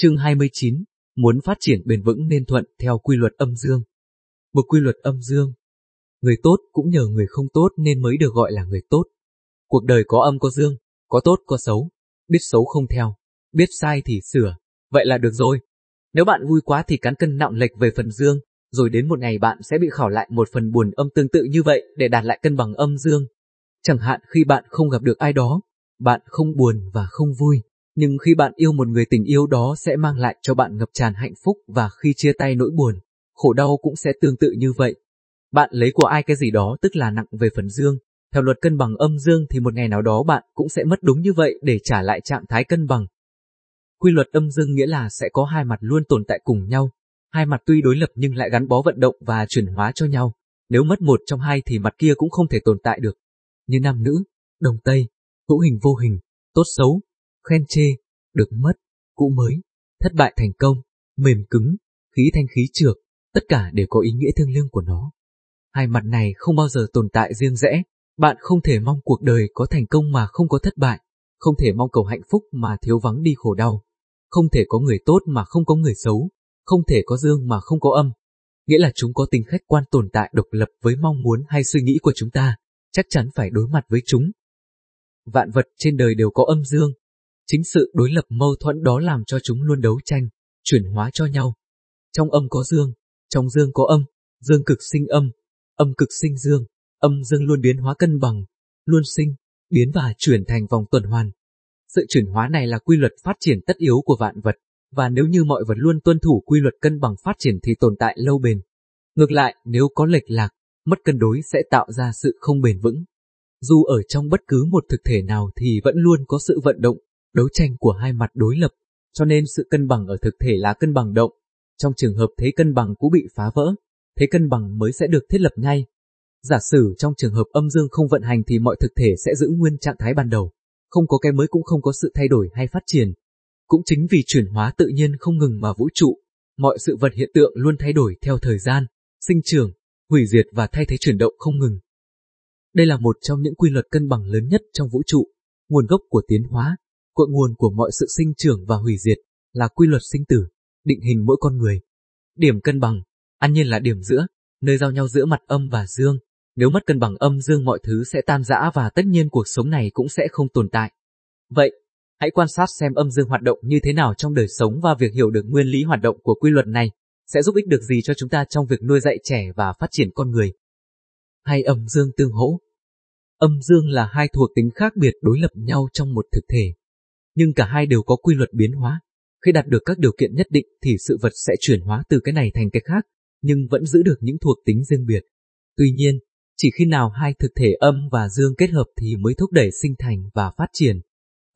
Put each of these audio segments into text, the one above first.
Chương 29, muốn phát triển bền vững nên thuận theo quy luật âm dương. Một quy luật âm dương. Người tốt cũng nhờ người không tốt nên mới được gọi là người tốt. Cuộc đời có âm có dương, có tốt có xấu, biết xấu không theo, biết sai thì sửa, vậy là được rồi. Nếu bạn vui quá thì cán cân nặng lệch về phần dương, rồi đến một ngày bạn sẽ bị khảo lại một phần buồn âm tương tự như vậy để đạt lại cân bằng âm dương. Chẳng hạn khi bạn không gặp được ai đó, bạn không buồn và không vui, nhưng khi bạn yêu một người tình yêu đó sẽ mang lại cho bạn ngập tràn hạnh phúc và khi chia tay nỗi buồn, khổ đau cũng sẽ tương tự như vậy. Bạn lấy của ai cái gì đó tức là nặng về phần dương, theo luật cân bằng âm dương thì một ngày nào đó bạn cũng sẽ mất đúng như vậy để trả lại trạng thái cân bằng. Quy luật âm dương nghĩa là sẽ có hai mặt luôn tồn tại cùng nhau, hai mặt tuy đối lập nhưng lại gắn bó vận động và chuyển hóa cho nhau. Nếu mất một trong hai thì mặt kia cũng không thể tồn tại được. Như nam nữ, đồng tây, hữu hình vô hình, tốt xấu, khen chê, được mất, cũ mới, thất bại thành công, mềm cứng, khí thanh khí trược, tất cả đều có ý nghĩa thương liêng của nó. Hai mặt này không bao giờ tồn tại riêng rẽ, bạn không thể mong cuộc đời có thành công mà không có thất bại, không thể mong cầu hạnh phúc mà thiếu vắng đi khổ đau, không thể có người tốt mà không có người xấu, không thể có dương mà không có âm. Nghĩa là chúng có tính khách quan tồn tại độc lập với mong muốn hay suy nghĩ của chúng ta, chắc chắn phải đối mặt với chúng. Vạn vật trên đời đều có âm dương. Chính sự đối lập mâu thuẫn đó làm cho chúng luôn đấu tranh, chuyển hóa cho nhau. Trong âm có dương, trong dương có âm, dương cực sinh âm, âm cực sinh dương, âm dương luôn biến hóa cân bằng, luôn sinh, biến và chuyển thành vòng tuần hoàn. Sự chuyển hóa này là quy luật phát triển tất yếu của vạn vật, và nếu như mọi vật luôn tuân thủ quy luật cân bằng phát triển thì tồn tại lâu bền. Ngược lại, nếu có lệch lạc, mất cân đối sẽ tạo ra sự không bền vững. Dù ở trong bất cứ một thực thể nào thì vẫn luôn có sự vận động, đấu tranh của hai mặt đối lập, cho nên sự cân bằng ở thực thể là cân bằng động. Trong trường hợp thế cân bằng cũng bị phá vỡ, thế cân bằng mới sẽ được thiết lập ngay. Giả sử trong trường hợp âm dương không vận hành thì mọi thực thể sẽ giữ nguyên trạng thái ban đầu, không có cái mới cũng không có sự thay đổi hay phát triển. Cũng chính vì chuyển hóa tự nhiên không ngừng mà vũ trụ, mọi sự vật hiện tượng luôn thay đổi theo thời gian, sinh trưởng, hủy diệt và thay thế chuyển động không ngừng. Đây là một trong những quy luật cân bằng lớn nhất trong vũ trụ, nguồn gốc của tiến hóa, cội nguồn của mọi sự sinh trưởng và hủy diệt, là quy luật sinh tử, định hình mỗi con người. Điểm cân bằng, ăn nhiên là điểm giữa, nơi giao nhau giữa mặt âm và dương. Nếu mất cân bằng âm dương mọi thứ sẽ tan rã và tất nhiên cuộc sống này cũng sẽ không tồn tại. Vậy, hãy quan sát xem âm dương hoạt động như thế nào trong đời sống và việc hiểu được nguyên lý hoạt động của quy luật này sẽ giúp ích được gì cho chúng ta trong việc nuôi dạy trẻ và phát triển con người. Hai âm dương tương hỗ Âm dương là hai thuộc tính khác biệt đối lập nhau trong một thực thể, nhưng cả hai đều có quy luật biến hóa. Khi đạt được các điều kiện nhất định thì sự vật sẽ chuyển hóa từ cái này thành cái khác, nhưng vẫn giữ được những thuộc tính riêng biệt. Tuy nhiên, chỉ khi nào hai thực thể âm và dương kết hợp thì mới thúc đẩy sinh thành và phát triển.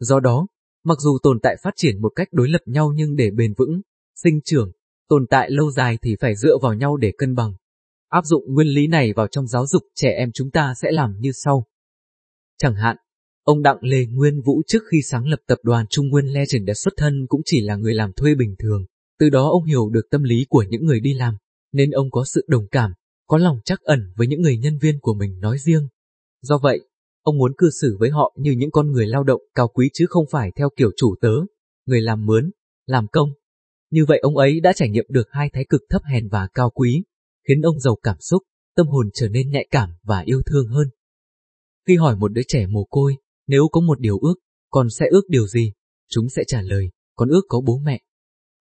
Do đó, mặc dù tồn tại phát triển một cách đối lập nhau nhưng để bền vững, sinh trưởng, tồn tại lâu dài thì phải dựa vào nhau để cân bằng. Áp dụng nguyên lý này vào trong giáo dục trẻ em chúng ta sẽ làm như sau. Chẳng hạn, ông Đặng Lê Nguyên Vũ trước khi sáng lập tập đoàn Trung Nguyên Legend đã xuất thân cũng chỉ là người làm thuê bình thường, từ đó ông hiểu được tâm lý của những người đi làm, nên ông có sự đồng cảm, có lòng chắc ẩn với những người nhân viên của mình nói riêng. Do vậy, ông muốn cư xử với họ như những con người lao động cao quý chứ không phải theo kiểu chủ tớ, người làm mướn, làm công. Như vậy ông ấy đã trải nghiệm được hai thái cực thấp hèn và cao quý, khiến ông giàu cảm xúc, tâm hồn trở nên nhạy cảm và yêu thương hơn. Khi hỏi một đứa trẻ mồ côi, nếu có một điều ước, con sẽ ước điều gì? Chúng sẽ trả lời, con ước có bố mẹ.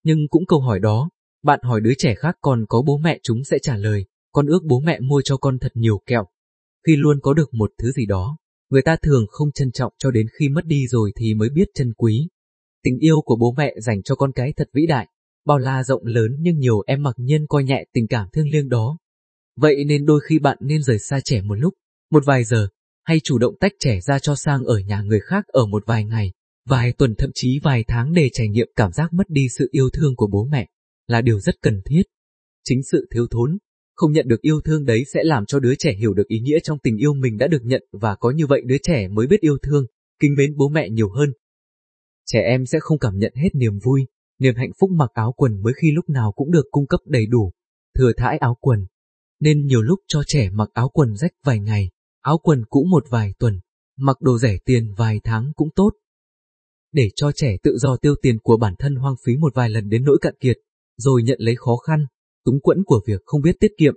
Nhưng cũng câu hỏi đó, bạn hỏi đứa trẻ khác còn có bố mẹ chúng sẽ trả lời, con ước bố mẹ mua cho con thật nhiều kẹo. Khi luôn có được một thứ gì đó, người ta thường không trân trọng cho đến khi mất đi rồi thì mới biết trân quý. Tình yêu của bố mẹ dành cho con cái thật vĩ đại, bao la rộng lớn nhưng nhiều em mặc nhiên coi nhẹ tình cảm thương liêng đó. Vậy nên đôi khi bạn nên rời xa trẻ một lúc, một vài giờ, hay chủ động tách trẻ ra cho sang ở nhà người khác ở một vài ngày, vài tuần thậm chí vài tháng để trải nghiệm cảm giác mất đi sự yêu thương của bố mẹ, là điều rất cần thiết. Chính sự thiếu thốn, không nhận được yêu thương đấy sẽ làm cho đứa trẻ hiểu được ý nghĩa trong tình yêu mình đã được nhận và có như vậy đứa trẻ mới biết yêu thương, kính mến bố mẹ nhiều hơn. Trẻ em sẽ không cảm nhận hết niềm vui, niềm hạnh phúc mặc áo quần mới khi lúc nào cũng được cung cấp đầy đủ, thừa thãi áo quần. Nên nhiều lúc cho trẻ mặc áo quần rách vài ngày, áo quần cũ một vài tuần, mặc đồ rẻ tiền vài tháng cũng tốt. để cho trẻ tự do tiêu tiền của bản thân hoang phí một vài lần đến nỗi cạn kiệt, rồi nhận lấy khó khăn, túng quẫn của việc không biết tiết kiệm.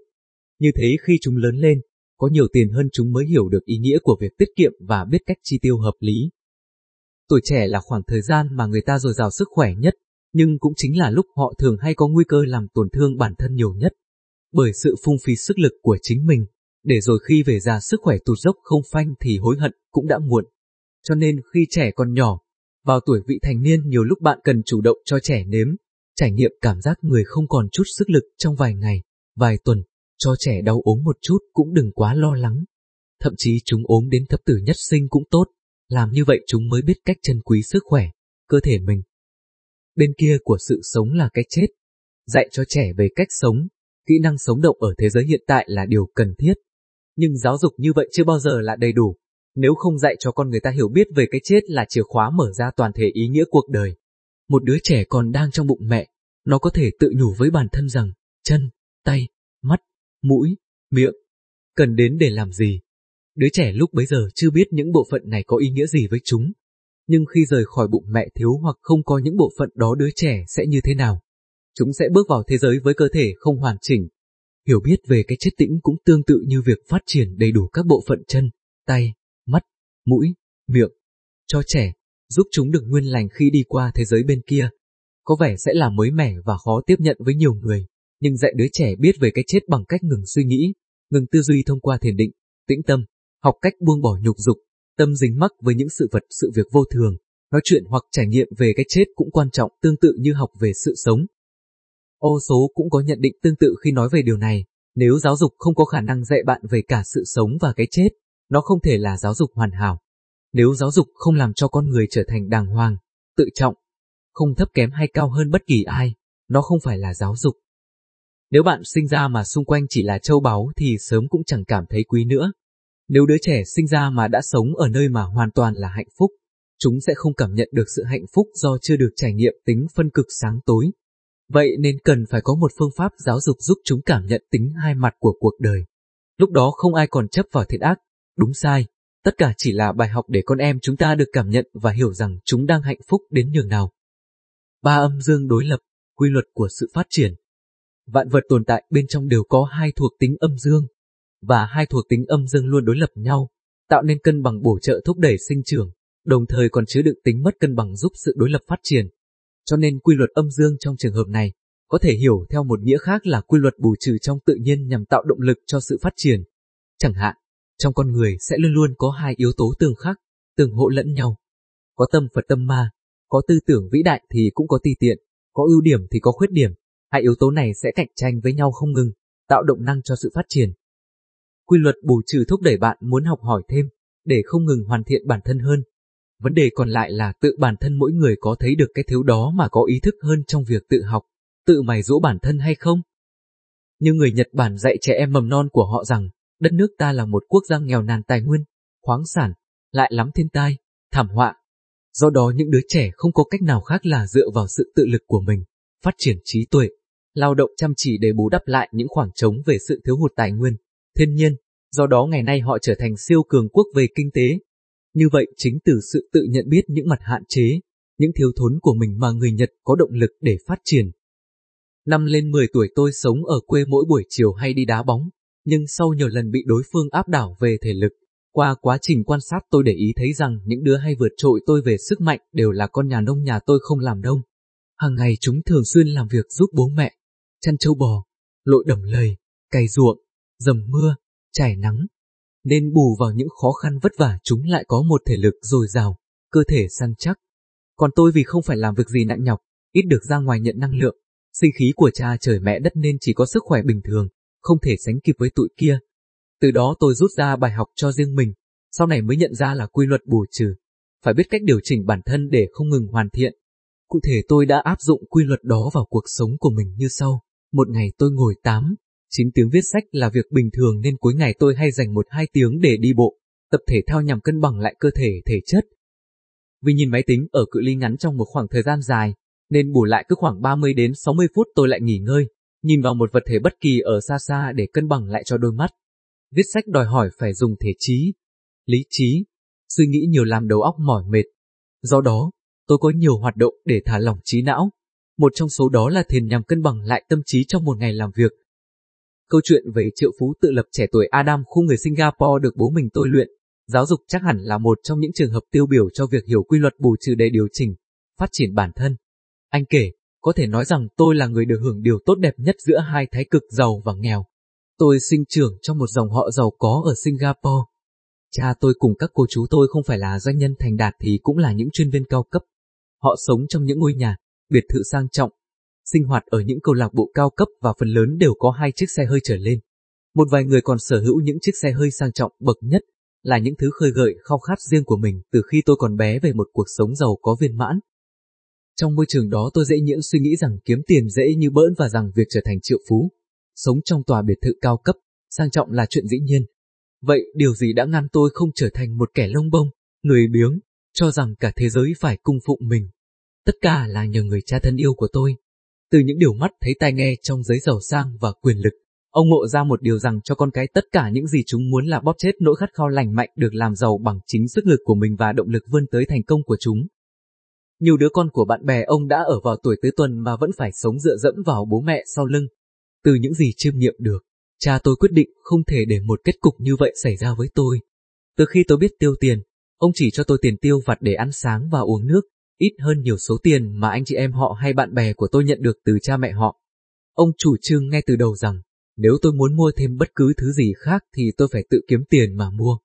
Như thế khi chúng lớn lên, có nhiều tiền hơn chúng mới hiểu được ý nghĩa của việc tiết kiệm và biết cách chi tiêu hợp lý. Tuổi trẻ là khoảng thời gian mà người ta dồi dào sức khỏe nhất, nhưng cũng chính là lúc họ thường hay có nguy cơ làm tổn thương bản thân nhiều nhất. Bởi sự phung phí sức lực của chính mình, để rồi khi về già sức khỏe tụt dốc không phanh thì hối hận cũng đã muộn. Cho nên khi trẻ còn nhỏ, vào tuổi vị thành niên nhiều lúc bạn cần chủ động cho trẻ nếm, trải nghiệm cảm giác người không còn chút sức lực trong vài ngày, vài tuần, cho trẻ đau ốm một chút cũng đừng quá lo lắng. Thậm chí chúng ốm đến thập tử nhất sinh cũng tốt, làm như vậy chúng mới biết cách trân quý sức khỏe, cơ thể mình. Bên kia của sự sống là cái chết. Dạy cho trẻ về cách sống, kỹ năng sống động ở thế giới hiện tại là điều cần thiết. Nhưng giáo dục như vậy chưa bao giờ là đầy đủ. Nếu không dạy cho con người ta hiểu biết về cái chết là chìa khóa mở ra toàn thể ý nghĩa cuộc đời. Một đứa trẻ còn đang trong bụng mẹ, nó có thể tự nhủ với bản thân rằng, chân, tay, mắt, mũi, miệng, cần đến để làm gì. Đứa trẻ lúc bấy giờ chưa biết những bộ phận này có ý nghĩa gì với chúng. Nhưng khi rời khỏi bụng mẹ thiếu hoặc không có những bộ phận đó đứa trẻ sẽ như thế nào? Chúng sẽ bước vào thế giới với cơ thể không hoàn chỉnh. Hiểu biết về cái chết tĩnh cũng tương tự như việc phát triển đầy đủ các bộ phận chân, tay, mắt, mũi, miệng. Cho trẻ, giúp chúng được nguyên lành khi đi qua thế giới bên kia. Có vẻ sẽ là mới mẻ và khó tiếp nhận với nhiều người, nhưng dạy đứa trẻ biết về cái chết bằng cách ngừng suy nghĩ, ngừng tư duy thông qua thiền định, tĩnh tâm, học cách buông bỏ nhục dục, tâm dính mắc với những sự vật sự việc vô thường, nói chuyện hoặc trải nghiệm về cái chết cũng quan trọng tương tự như học về sự sống. Ô số cũng có nhận định tương tự khi nói về điều này, nếu giáo dục không có khả năng dạy bạn về cả sự sống và cái chết, nó không thể là giáo dục hoàn hảo. Nếu giáo dục không làm cho con người trở thành đàng hoàng, tự trọng, không thấp kém hay cao hơn bất kỳ ai, nó không phải là giáo dục. Nếu bạn sinh ra mà xung quanh chỉ là châu báu thì sớm cũng chẳng cảm thấy quý nữa. Nếu đứa trẻ sinh ra mà đã sống ở nơi mà hoàn toàn là hạnh phúc, chúng sẽ không cảm nhận được sự hạnh phúc do chưa được trải nghiệm tính phân cực sáng tối. Vậy nên cần phải có một phương pháp giáo dục giúp chúng cảm nhận tính hai mặt của cuộc đời. Lúc đó không ai còn chấp vào thiện ác, đúng sai, tất cả chỉ là bài học để con em chúng ta được cảm nhận và hiểu rằng chúng đang hạnh phúc đến nhường nào. Ba âm dương đối lập, quy luật của sự phát triển. Vạn vật tồn tại bên trong đều có hai thuộc tính âm dương, và hai thuộc tính âm dương luôn đối lập nhau, tạo nên cân bằng bổ trợ thúc đẩy sinh trưởng, đồng thời còn chứa đựng tính mất cân bằng giúp sự đối lập phát triển. Cho nên quy luật âm dương trong trường hợp này có thể hiểu theo một nghĩa khác là quy luật bù trừ trong tự nhiên nhằm tạo động lực cho sự phát triển. Chẳng hạn, trong con người sẽ luôn luôn có hai yếu tố tương khắc, tương hỗ lẫn nhau. Có tâm Phật tâm ma, có tư tưởng vĩ đại thì cũng có ti tiện, có ưu điểm thì có khuyết điểm. Hai yếu tố này sẽ cạnh tranh với nhau không ngừng, tạo động năng cho sự phát triển. Quy luật bù trừ thúc đẩy bạn muốn học hỏi thêm, để không ngừng hoàn thiện bản thân hơn. Vấn đề còn lại là tự bản thân mỗi người có thấy được cái thiếu đó mà có ý thức hơn trong việc tự học, tự mày dỗ bản thân hay không? Như người Nhật Bản dạy trẻ em mầm non của họ rằng, đất nước ta là một quốc gia nghèo nàn tài nguyên, khoáng sản, lại lắm thiên tai, thảm họa. Do đó những đứa trẻ không có cách nào khác là dựa vào sự tự lực của mình, phát triển trí tuệ, lao động chăm chỉ để bù đắp lại những khoảng trống về sự thiếu hụt tài nguyên, thiên nhiên, do đó ngày nay họ trở thành siêu cường quốc về kinh tế. Như vậy chính từ sự tự nhận biết những mặt hạn chế, những thiếu thốn của mình mà người Nhật có động lực để phát triển. Năm lên 10 tuổi tôi sống ở quê mỗi buổi chiều hay đi đá bóng, nhưng sau nhiều lần bị đối phương áp đảo về thể lực, qua quá trình quan sát tôi để ý thấy rằng những đứa hay vượt trội tôi về sức mạnh đều là con nhà nông nhà tôi không làm đông. Hàng ngày chúng thường xuyên làm việc giúp bố mẹ, chăn trâu bò, lội đầm lầy, cày ruộng, dầm mưa, trải nắng. Nên bù vào những khó khăn vất vả chúng lại có một thể lực dồi dào, cơ thể săn chắc. Còn tôi vì không phải làm việc gì nặng nhọc, ít được ra ngoài nhận năng lượng, sinh khí của cha trời mẹ đất nên chỉ có sức khỏe bình thường, không thể sánh kịp với tụi kia. Từ đó tôi rút ra bài học cho riêng mình, sau này mới nhận ra là quy luật bù trừ. Phải biết cách điều chỉnh bản thân để không ngừng hoàn thiện. Cụ thể tôi đã áp dụng quy luật đó vào cuộc sống của mình như sau. Một ngày tôi ngồi 8, 9 tiếng viết sách là việc bình thường nên cuối ngày tôi hay dành 1-2 tiếng để đi bộ, tập thể thao nhằm cân bằng lại cơ thể thể chất. Vì nhìn máy tính ở cự ly ngắn trong một khoảng thời gian dài, nên bù lại cứ khoảng 30 đến 60 phút tôi lại nghỉ ngơi, nhìn vào một vật thể bất kỳ ở xa xa để cân bằng lại cho đôi mắt. Viết sách đòi hỏi phải dùng thể trí, lý trí, suy nghĩ nhiều làm đầu óc mỏi mệt. Do đó, tôi có nhiều hoạt động để thả lỏng trí não. Một trong số đó là thiền nhằm cân bằng lại tâm trí trong một ngày làm việc. Câu chuyện về triệu phú tự lập trẻ tuổi Adam khu người Singapore được bố mình tôi luyện. Giáo dục chắc hẳn là một trong những trường hợp tiêu biểu cho việc hiểu quy luật bù trừ để điều chỉnh, phát triển bản thân. Anh kể, có thể nói rằng tôi là người được hưởng điều tốt đẹp nhất giữa hai thái cực giàu và nghèo. Tôi sinh trưởng trong một dòng họ giàu có ở Singapore. Cha tôi cùng các cô chú tôi không phải là doanh nhân thành đạt thì cũng là những chuyên viên cao cấp. Họ sống trong những ngôi nhà, biệt thự sang trọng, sinh hoạt ở những câu lạc bộ cao cấp và phần lớn đều có hai chiếc xe hơi trở lên. Một vài người còn sở hữu những chiếc xe hơi sang trọng bậc nhất, là những thứ khơi gợi khao khát riêng của mình từ khi tôi còn bé về một cuộc sống giàu có viên mãn. Trong môi trường đó tôi dễ nhiễm suy nghĩ rằng kiếm tiền dễ như bỡn và rằng việc trở thành triệu phú, sống trong tòa biệt thự cao cấp, sang trọng là chuyện dĩ nhiên. Vậy điều gì đã ngăn tôi không trở thành một kẻ lông bông, người biếng, cho rằng cả thế giới phải cung phụng mình? Tất cả là nhờ người cha thân yêu của tôi. Từ những điều mắt thấy tai nghe trong giới giàu sang và quyền lực, ông ngộ ra một điều rằng cho con cái tất cả những gì chúng muốn là bóp chết nỗi khát khao lành mạnh được làm giàu bằng chính sức lực của mình và động lực vươn tới thành công của chúng. Nhiều đứa con của bạn bè ông đã ở vào tuổi tứ tuần mà vẫn phải sống dựa dẫm vào bố mẹ sau lưng. Từ những gì chiêm nghiệm được, cha tôi quyết định không thể để một kết cục như vậy xảy ra với tôi. Từ khi tôi biết tiêu tiền, ông chỉ cho tôi tiền tiêu vặt để ăn sáng và uống nước, ít hơn nhiều số tiền mà anh chị em họ hay bạn bè của tôi nhận được từ cha mẹ họ. Ông chủ trương ngay từ đầu rằng, nếu tôi muốn mua thêm bất cứ thứ gì khác thì tôi phải tự kiếm tiền mà mua.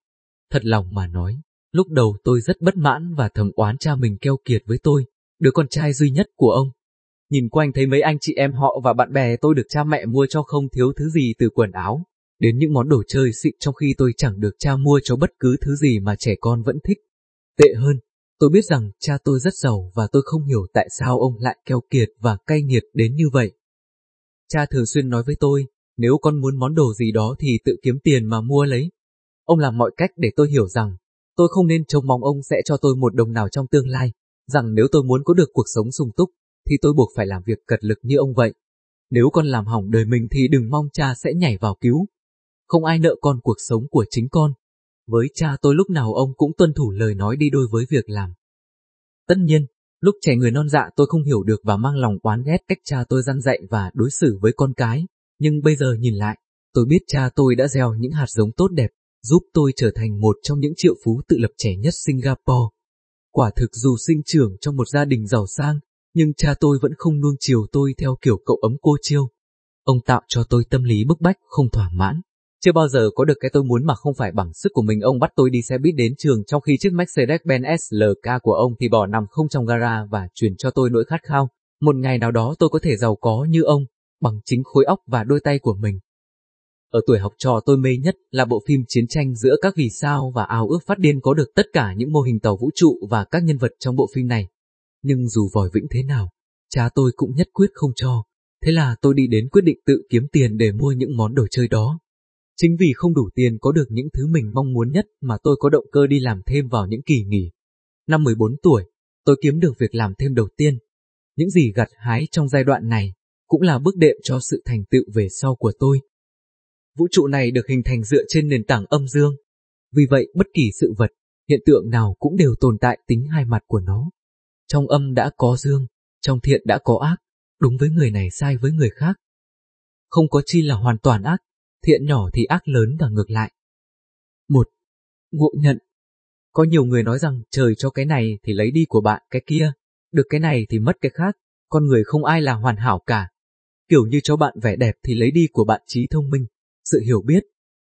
Thật lòng mà nói, lúc đầu tôi rất bất mãn và thầm oán cha mình keo kiệt với tôi, đứa con trai duy nhất của ông. Nhìn quanh thấy mấy anh chị em họ và bạn bè tôi được cha mẹ mua cho không thiếu thứ gì từ quần áo, đến những món đồ chơi xịn trong khi tôi chẳng được cha mua cho bất cứ thứ gì mà trẻ con vẫn thích. Tệ hơn, tôi biết rằng cha tôi rất giàu và tôi không hiểu tại sao ông lại keo kiệt và cay nghiệt đến như vậy. Cha thường xuyên nói với tôi, nếu con muốn món đồ gì đó thì tự kiếm tiền mà mua lấy. Ông làm mọi cách để tôi hiểu rằng, tôi không nên trông mong ông sẽ cho tôi một đồng nào trong tương lai, rằng nếu tôi muốn có được cuộc sống sung túc, thì tôi buộc phải làm việc cật lực như ông vậy. Nếu con làm hỏng đời mình thì đừng mong cha sẽ nhảy vào cứu. Không ai nợ con cuộc sống của chính con. Với cha tôi lúc nào ông cũng tuân thủ lời nói đi đôi với việc làm. Tất nhiên, lúc trẻ người non dạ tôi không hiểu được và mang lòng oán ghét cách cha tôi gian dạy và đối xử với con cái. Nhưng bây giờ nhìn lại, tôi biết cha tôi đã gieo những hạt giống tốt đẹp, giúp tôi trở thành một trong những triệu phú tự lập trẻ nhất Singapore. Quả thực dù sinh trưởng trong một gia đình giàu sang, nhưng cha tôi vẫn không nuông chiều tôi theo kiểu cậu ấm cô chiêu. Ông tạo cho tôi tâm lý bức bách, không thỏa mãn. Chưa bao giờ có được cái tôi muốn mà không phải bằng sức của mình ông bắt tôi đi xe buýt đến trường trong khi chiếc Mercedes-Benz SLK của ông thì bỏ nằm không trong gara và truyền cho tôi nỗi khát khao. Một ngày nào đó tôi có thể giàu có như ông, bằng chính khối óc và đôi tay của mình. Ở tuổi học trò tôi mê nhất là bộ phim chiến tranh giữa các vì sao và ao ước phát điên có được tất cả những mô hình tàu vũ trụ và các nhân vật trong bộ phim này. Nhưng dù vòi vĩnh thế nào, cha tôi cũng nhất quyết không cho. Thế là tôi đi đến quyết định tự kiếm tiền để mua những món đồ chơi đó. Chính vì không đủ tiền có được những thứ mình mong muốn nhất mà tôi có động cơ đi làm thêm vào những kỳ nghỉ. Năm 14 tuổi, tôi kiếm được việc làm thêm đầu tiên. Những gì gặt hái trong giai đoạn này cũng là bước đệm cho sự thành tựu về sau của tôi. Vũ trụ này được hình thành dựa trên nền tảng âm dương. Vì vậy bất kỳ sự vật, hiện tượng nào cũng đều tồn tại tính hai mặt của nó. Trong âm đã có dương, trong thiện đã có ác, đúng với người này sai với người khác. Không có chi là hoàn toàn ác, thiện nhỏ thì ác lớn và ngược lại. Một, Ngộ nhận Có nhiều người nói rằng trời cho cái này thì lấy đi của bạn cái kia, được cái này thì mất cái khác, con người không ai là hoàn hảo cả. Kiểu như cho bạn vẻ đẹp thì lấy đi của bạn trí thông minh, sự hiểu biết.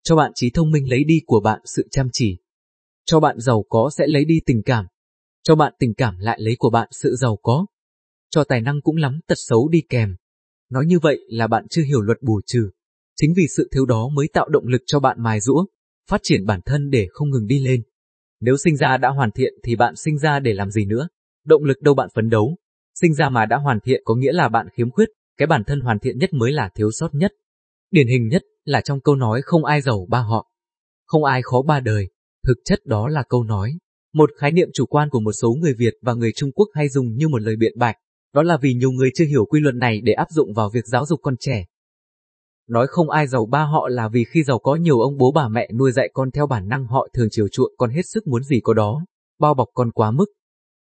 Cho bạn trí thông minh lấy đi của bạn sự chăm chỉ. Cho bạn giàu có sẽ lấy đi tình cảm. Cho bạn tình cảm lại lấy của bạn sự giàu có. Cho tài năng cũng lắm tật xấu đi kèm. Nói như vậy là bạn chưa hiểu luật bù trừ. Chính vì sự thiếu đó mới tạo động lực cho bạn mài rũa, phát triển bản thân để không ngừng đi lên. Nếu sinh ra đã hoàn thiện thì bạn sinh ra để làm gì nữa? Động lực đâu bạn phấn đấu, Sinh ra mà đã hoàn thiện có nghĩa là bạn khiếm khuyết, cái bản thân hoàn thiện nhất mới là thiếu sót nhất. Điển hình nhất là trong câu nói không ai giàu ba họ, không ai khó ba đời, thực chất đó là câu nói. Một khái niệm chủ quan của một số người Việt và người Trung Quốc hay dùng như một lời biện bạch, đó là vì nhiều người chưa hiểu quy luật này để áp dụng vào việc giáo dục con trẻ. Nói không ai giàu ba họ là vì khi giàu có nhiều ông bố bà mẹ nuôi dạy con theo bản năng họ thường chiều chuộng con hết sức muốn gì có đó, bao bọc con quá mức.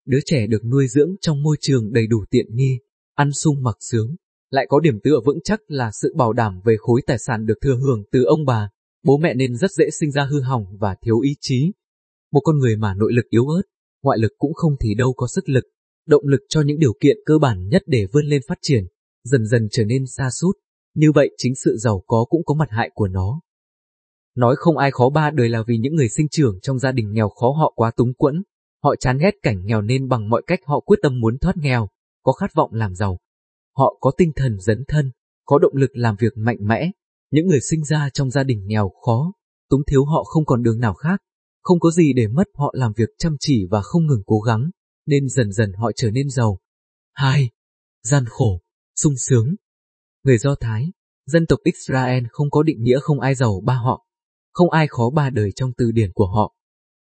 đứa trẻ được nuôi dưỡng trong môi trường đầy đủ tiện nghi, ăn sung mặc sướng, lại có điểm tựa vững chắc là sự bảo đảm về khối tài sản được thừa hưởng từ ông bà, bố mẹ nên rất dễ sinh ra hư hỏng và thiếu ý chí. Một con người mà nội lực yếu ớt, ngoại lực cũng không thì đâu có sức lực, động lực cho những điều kiện cơ bản nhất để vươn lên phát triển, dần dần trở nên xa sút như vậy chính sự giàu có cũng có mặt hại của nó. Nói không ai khó ba đời là vì những người sinh trưởng trong gia đình nghèo khó họ quá túng quẫn, họ chán ghét cảnh nghèo nên bằng mọi cách họ quyết tâm muốn thoát nghèo, có khát vọng làm giàu. Họ có tinh thần dấn thân, có động lực làm việc mạnh mẽ. Những người sinh ra trong gia đình nghèo khó, túng thiếu họ không còn đường nào khác, không có gì để mất họ làm việc chăm chỉ và không ngừng cố gắng, nên dần dần họ trở nên giàu. 2. Gian khổ, sung sướng. Người Do Thái, dân tộc Israel không có định nghĩa không ai giàu ba họ, không ai khó ba đời trong từ điển của họ.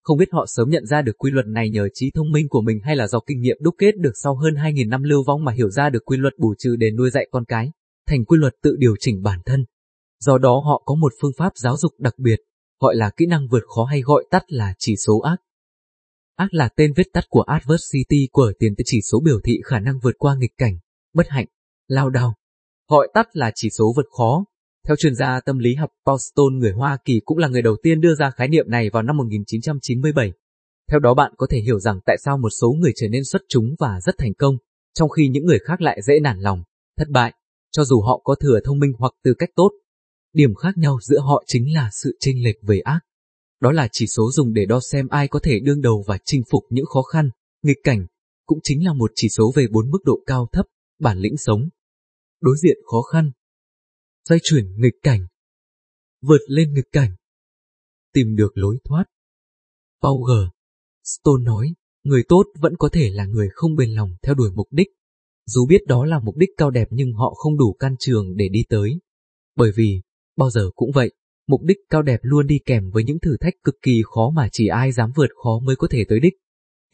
Không biết họ sớm nhận ra được quy luật này nhờ trí thông minh của mình hay là do kinh nghiệm đúc kết được sau hơn 2.000 năm lưu vong mà hiểu ra được quy luật bù trừ để nuôi dạy con cái, thành quy luật tự điều chỉnh bản thân. Do đó họ có một phương pháp giáo dục đặc biệt, gọi là kỹ năng vượt khó hay gọi tắt là chỉ số ác. Ác là tên viết tắt của adversity của tiền chỉ số biểu thị khả năng vượt qua nghịch cảnh, bất hạnh, lao đao. Gọi tắt là chỉ số vượt khó, theo chuyên gia tâm lý học Paul Stone người Hoa Kỳ cũng là người đầu tiên đưa ra khái niệm này vào năm 1997. Theo đó bạn có thể hiểu rằng tại sao một số người trở nên xuất chúng và rất thành công, trong khi những người khác lại dễ nản lòng, thất bại, cho dù họ có thừa thông minh hoặc tư cách tốt. Điểm khác nhau giữa họ chính là sự chênh lệch về ác. Đó là chỉ số dùng để đo xem ai có thể đương đầu và chinh phục những khó khăn, nghịch cảnh, cũng chính là một chỉ số về bốn mức độ cao thấp, bản lĩnh sống. Đối diện khó khăn, xoay chuyển nghịch cảnh, vượt lên nghịch cảnh, tìm được lối thoát. Bao G. Stone nói, người tốt vẫn có thể là người không bền lòng theo đuổi mục đích, dù biết đó là mục đích cao đẹp nhưng họ không đủ can trường để đi tới. Bởi vì, bao giờ cũng vậy, mục đích cao đẹp luôn đi kèm với những thử thách cực kỳ khó mà chỉ ai dám vượt khó mới có thể tới đích.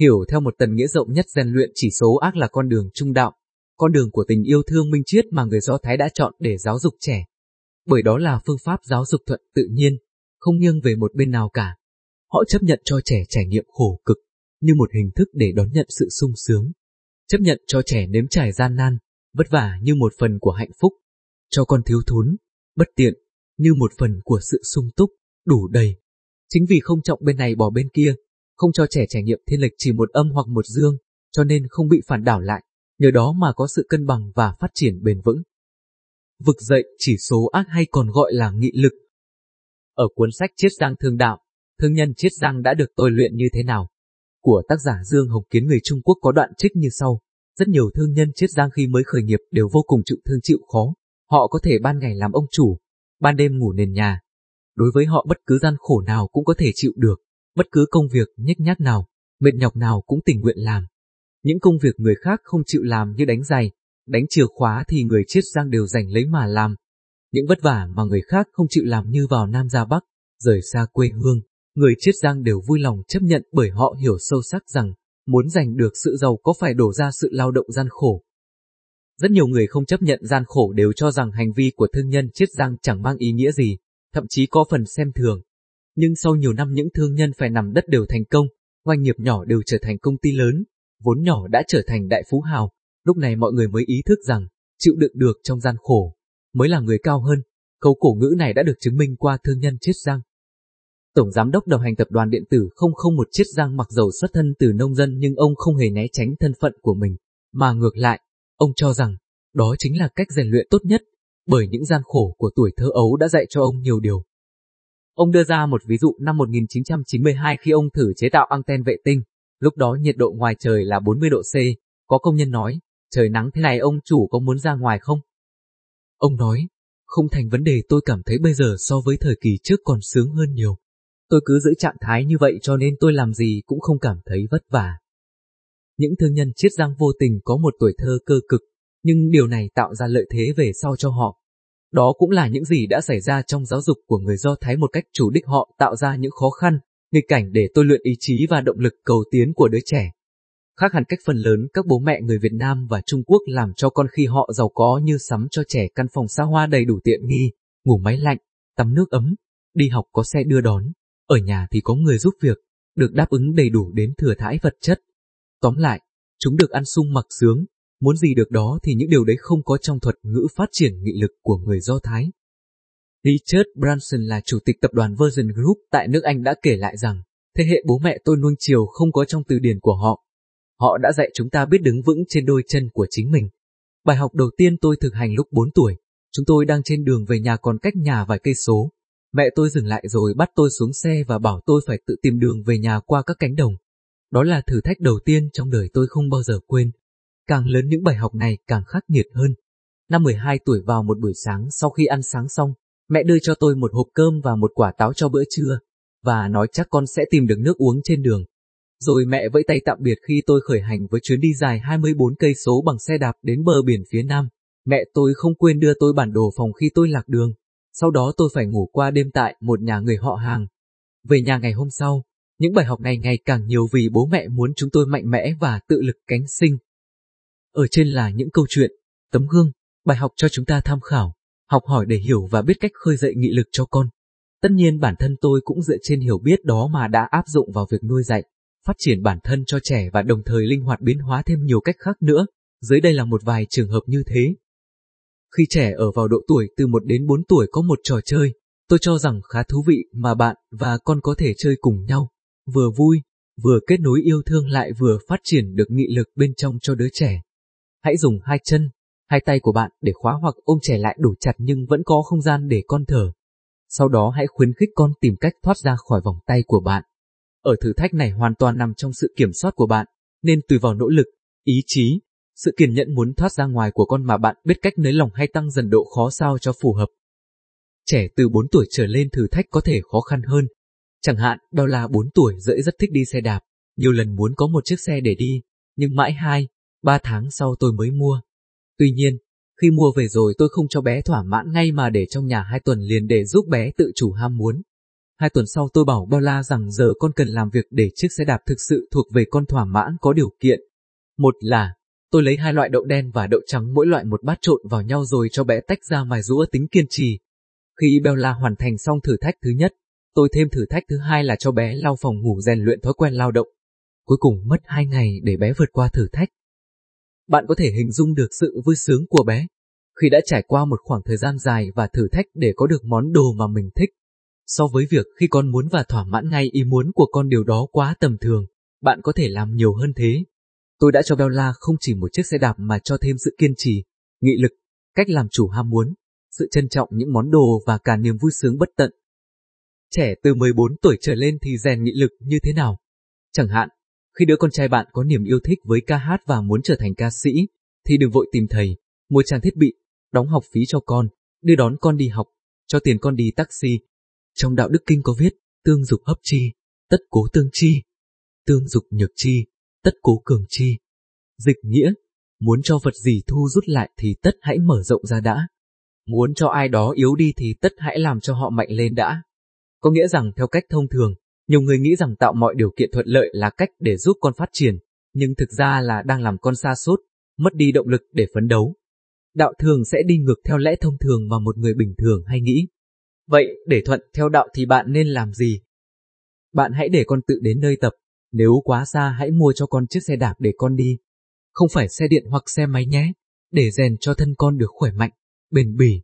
Hiểu theo một tầng nghĩa rộng nhất rèn luyện chỉ số ác là con đường trung đạo, con đường của tình yêu thương minh triết mà người Do Thái đã chọn để giáo dục trẻ. Bởi đó là phương pháp giáo dục thuận tự nhiên, không nghiêng về một bên nào cả. Họ chấp nhận cho trẻ trải nghiệm khổ cực, như một hình thức để đón nhận sự sung sướng. Chấp nhận cho trẻ nếm trải gian nan, vất vả như một phần của hạnh phúc. Cho con thiếu thốn, bất tiện, như một phần của sự sung túc, đủ đầy. Chính vì không trọng bên này bỏ bên kia, không cho trẻ trải nghiệm thiên lệch chỉ một âm hoặc một dương, cho nên không bị phản đảo lại nhờ đó mà có sự cân bằng và phát triển bền vững. Vực dậy chỉ số ác hay còn gọi là nghị lực. Ở cuốn sách Chiết Giang Thương Đạo, thương nhân Chiết Giang đã được tôi luyện như thế nào? Của tác giả Dương Hồng Kiến người Trung Quốc có đoạn trích như sau. Rất nhiều thương nhân Chiết Giang khi mới khởi nghiệp đều vô cùng chịu thương chịu khó. Họ có thể ban ngày làm ông chủ, ban đêm ngủ nền nhà. Đối với họ bất cứ gian khổ nào cũng có thể chịu được, bất cứ công việc nhếch nhác nào, mệt nhọc nào cũng tình nguyện làm. Những công việc người khác không chịu làm như đánh giày, đánh chìa khóa thì người chết giang đều giành lấy mà làm. Những vất vả mà người khác không chịu làm như vào Nam ra Bắc, rời xa quê hương, người chết giang đều vui lòng chấp nhận bởi họ hiểu sâu sắc rằng muốn giành được sự giàu có phải đổ ra sự lao động gian khổ. Rất nhiều người không chấp nhận gian khổ đều cho rằng hành vi của thương nhân chết giang chẳng mang ý nghĩa gì, thậm chí có phần xem thường. Nhưng sau nhiều năm những thương nhân phải nằm đất đều thành công, doanh nghiệp nhỏ đều trở thành công ty lớn, vốn nhỏ đã trở thành đại phú hào, lúc này mọi người mới ý thức rằng, chịu đựng được trong gian khổ, mới là người cao hơn. Câu cổ ngữ này đã được chứng minh qua thương nhân Chiết Giang. Tổng giám đốc đầu hành tập đoàn điện tử 001 Chiết Giang mặc dầu xuất thân từ nông dân nhưng ông không hề né tránh thân phận của mình, mà ngược lại, ông cho rằng, đó chính là cách rèn luyện tốt nhất, bởi những gian khổ của tuổi thơ ấu đã dạy cho ông nhiều điều. Ông đưa ra một ví dụ năm 1992 khi ông thử chế tạo anten vệ tinh, Lúc đó nhiệt độ ngoài trời là 40 độ C, có công nhân nói, trời nắng thế này ông chủ có muốn ra ngoài không? Ông nói, không thành vấn đề tôi cảm thấy bây giờ so với thời kỳ trước còn sướng hơn nhiều. Tôi cứ giữ trạng thái như vậy cho nên tôi làm gì cũng không cảm thấy vất vả. Những thương nhân chiết giang vô tình có một tuổi thơ cơ cực, nhưng điều này tạo ra lợi thế về sau cho họ. Đó cũng là những gì đã xảy ra trong giáo dục của người Do Thái một cách chủ đích họ tạo ra những khó khăn, nghịch cảnh để tôi luyện ý chí và động lực cầu tiến của đứa trẻ. Khác hẳn cách phần lớn các bố mẹ người Việt Nam và Trung Quốc làm cho con khi họ giàu có như sắm cho trẻ căn phòng xa hoa đầy đủ tiện nghi, ngủ máy lạnh, tắm nước ấm, đi học có xe đưa đón, ở nhà thì có người giúp việc, được đáp ứng đầy đủ đến thừa thãi vật chất. Tóm lại, chúng được ăn sung mặc sướng, muốn gì được đó thì những điều đấy không có trong thuật ngữ phát triển nghị lực của người Do Thái. Richard Branson là chủ tịch tập đoàn Virgin Group tại nước Anh đã kể lại rằng, thế hệ bố mẹ tôi nuông chiều không có trong từ điển của họ. Họ đã dạy chúng ta biết đứng vững trên đôi chân của chính mình. Bài học đầu tiên tôi thực hành lúc 4 tuổi, chúng tôi đang trên đường về nhà còn cách nhà vài cây số. Mẹ tôi dừng lại rồi bắt tôi xuống xe và bảo tôi phải tự tìm đường về nhà qua các cánh đồng. Đó là thử thách đầu tiên trong đời tôi không bao giờ quên. Càng lớn những bài học này càng khắc nghiệt hơn. Năm 12 tuổi vào một buổi sáng sau khi ăn sáng xong, mẹ đưa cho tôi một hộp cơm và một quả táo cho bữa trưa, và nói chắc con sẽ tìm được nước uống trên đường. Rồi mẹ vẫy tay tạm biệt khi tôi khởi hành với chuyến đi dài 24 cây số bằng xe đạp đến bờ biển phía nam. Mẹ tôi không quên đưa tôi bản đồ phòng khi tôi lạc đường. Sau đó tôi phải ngủ qua đêm tại một nhà người họ hàng. Về nhà ngày hôm sau, những bài học này ngày càng nhiều vì bố mẹ muốn chúng tôi mạnh mẽ và tự lực cánh sinh. Ở trên là những câu chuyện, tấm gương, bài học cho chúng ta tham khảo, học hỏi để hiểu và biết cách khơi dậy nghị lực cho con. Tất nhiên bản thân tôi cũng dựa trên hiểu biết đó mà đã áp dụng vào việc nuôi dạy, phát triển bản thân cho trẻ và đồng thời linh hoạt biến hóa thêm nhiều cách khác nữa. Dưới đây là một vài trường hợp như thế. Khi trẻ ở vào độ tuổi từ 1 đến 4 tuổi có một trò chơi, tôi cho rằng khá thú vị mà bạn và con có thể chơi cùng nhau vừa vui, vừa kết nối yêu thương lại vừa phát triển được nghị lực bên trong cho đứa trẻ. Hãy dùng hai chân, hai tay của bạn để khóa hoặc ôm trẻ lại đủ chặt nhưng vẫn có không gian để con thở. Sau đó hãy khuyến khích con tìm cách thoát ra khỏi vòng tay của bạn. Ở thử thách này hoàn toàn nằm trong sự kiểm soát của bạn, nên tùy vào nỗ lực, ý chí, sự kiên nhẫn muốn thoát ra ngoài của con mà bạn biết cách nới lòng hay tăng dần độ khó sao cho phù hợp. Trẻ từ 4 tuổi trở lên thử thách có thể khó khăn hơn, Chẳng hạn, là 4 tuổi dễ rất thích đi xe đạp, nhiều lần muốn có một chiếc xe để đi, nhưng mãi 2, 3 tháng sau tôi mới mua. Tuy nhiên, khi mua về rồi tôi không cho bé thỏa mãn ngay mà để trong nhà hai tuần liền để giúp bé tự chủ ham muốn. Hai tuần sau tôi bảo Bella rằng giờ con cần làm việc để chiếc xe đạp thực sự thuộc về con thỏa mãn có điều kiện. Một là, tôi lấy hai loại đậu đen và đậu trắng mỗi loại một bát trộn vào nhau rồi cho bé tách ra mài rũa tính kiên trì. Khi Bella hoàn thành xong thử thách thứ nhất, Tôi thêm thử thách thứ hai là cho bé lau phòng ngủ rèn luyện thói quen lao động. Cuối cùng mất hai ngày để bé vượt qua thử thách. Bạn có thể hình dung được sự vui sướng của bé khi đã trải qua một khoảng thời gian dài và thử thách để có được món đồ mà mình thích. So với việc khi con muốn và thỏa mãn ngay ý muốn của con điều đó quá tầm thường, bạn có thể làm nhiều hơn thế. Tôi đã cho Bella không chỉ một chiếc xe đạp mà cho thêm sự kiên trì, nghị lực, cách làm chủ ham muốn, sự trân trọng những món đồ và cả niềm vui sướng bất tận. Trẻ từ 14 tuổi trở lên thì rèn nghị lực như thế nào? Chẳng hạn, khi đứa con trai bạn có niềm yêu thích với ca hát và muốn trở thành ca sĩ, thì đừng vội tìm thầy, mua trang thiết bị, đóng học phí cho con, đưa đón con đi học, cho tiền con đi taxi. Trong đạo đức kinh có viết, tương dục hấp chi, tất cố tương chi, tương dục nhược chi, tất cố cường chi. Dịch nghĩa, muốn cho vật gì thu rút lại thì tất hãy mở rộng ra đã. Muốn cho ai đó yếu đi thì tất hãy làm cho họ mạnh lên đã. Có nghĩa rằng theo cách thông thường, nhiều người nghĩ rằng tạo mọi điều kiện thuận lợi là cách để giúp con phát triển, nhưng thực ra là đang làm con xa sút mất đi động lực để phấn đấu. Đạo thường sẽ đi ngược theo lẽ thông thường mà một người bình thường hay nghĩ. Vậy, để thuận theo đạo thì bạn nên làm gì? Bạn hãy để con tự đến nơi tập, nếu quá xa hãy mua cho con chiếc xe đạp để con đi. Không phải xe điện hoặc xe máy nhé, để rèn cho thân con được khỏe mạnh, bền bỉ.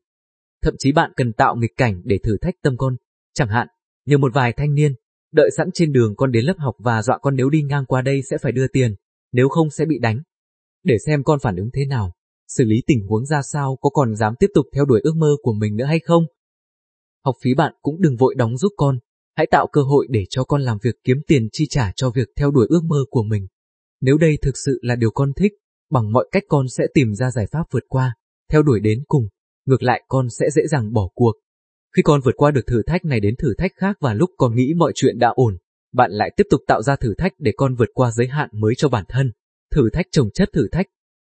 Thậm chí bạn cần tạo nghịch cảnh để thử thách tâm con, Chẳng hạn, như một vài thanh niên, đợi sẵn trên đường con đến lớp học và dọa con nếu đi ngang qua đây sẽ phải đưa tiền, nếu không sẽ bị đánh. Để xem con phản ứng thế nào, xử lý tình huống ra sao có còn dám tiếp tục theo đuổi ước mơ của mình nữa hay không. Học phí bạn cũng đừng vội đóng giúp con, hãy tạo cơ hội để cho con làm việc kiếm tiền chi trả cho việc theo đuổi ước mơ của mình. Nếu đây thực sự là điều con thích, bằng mọi cách con sẽ tìm ra giải pháp vượt qua, theo đuổi đến cùng, ngược lại con sẽ dễ dàng bỏ cuộc. Khi con vượt qua được thử thách này đến thử thách khác và lúc con nghĩ mọi chuyện đã ổn, bạn lại tiếp tục tạo ra thử thách để con vượt qua giới hạn mới cho bản thân. Thử thách trồng chất thử thách.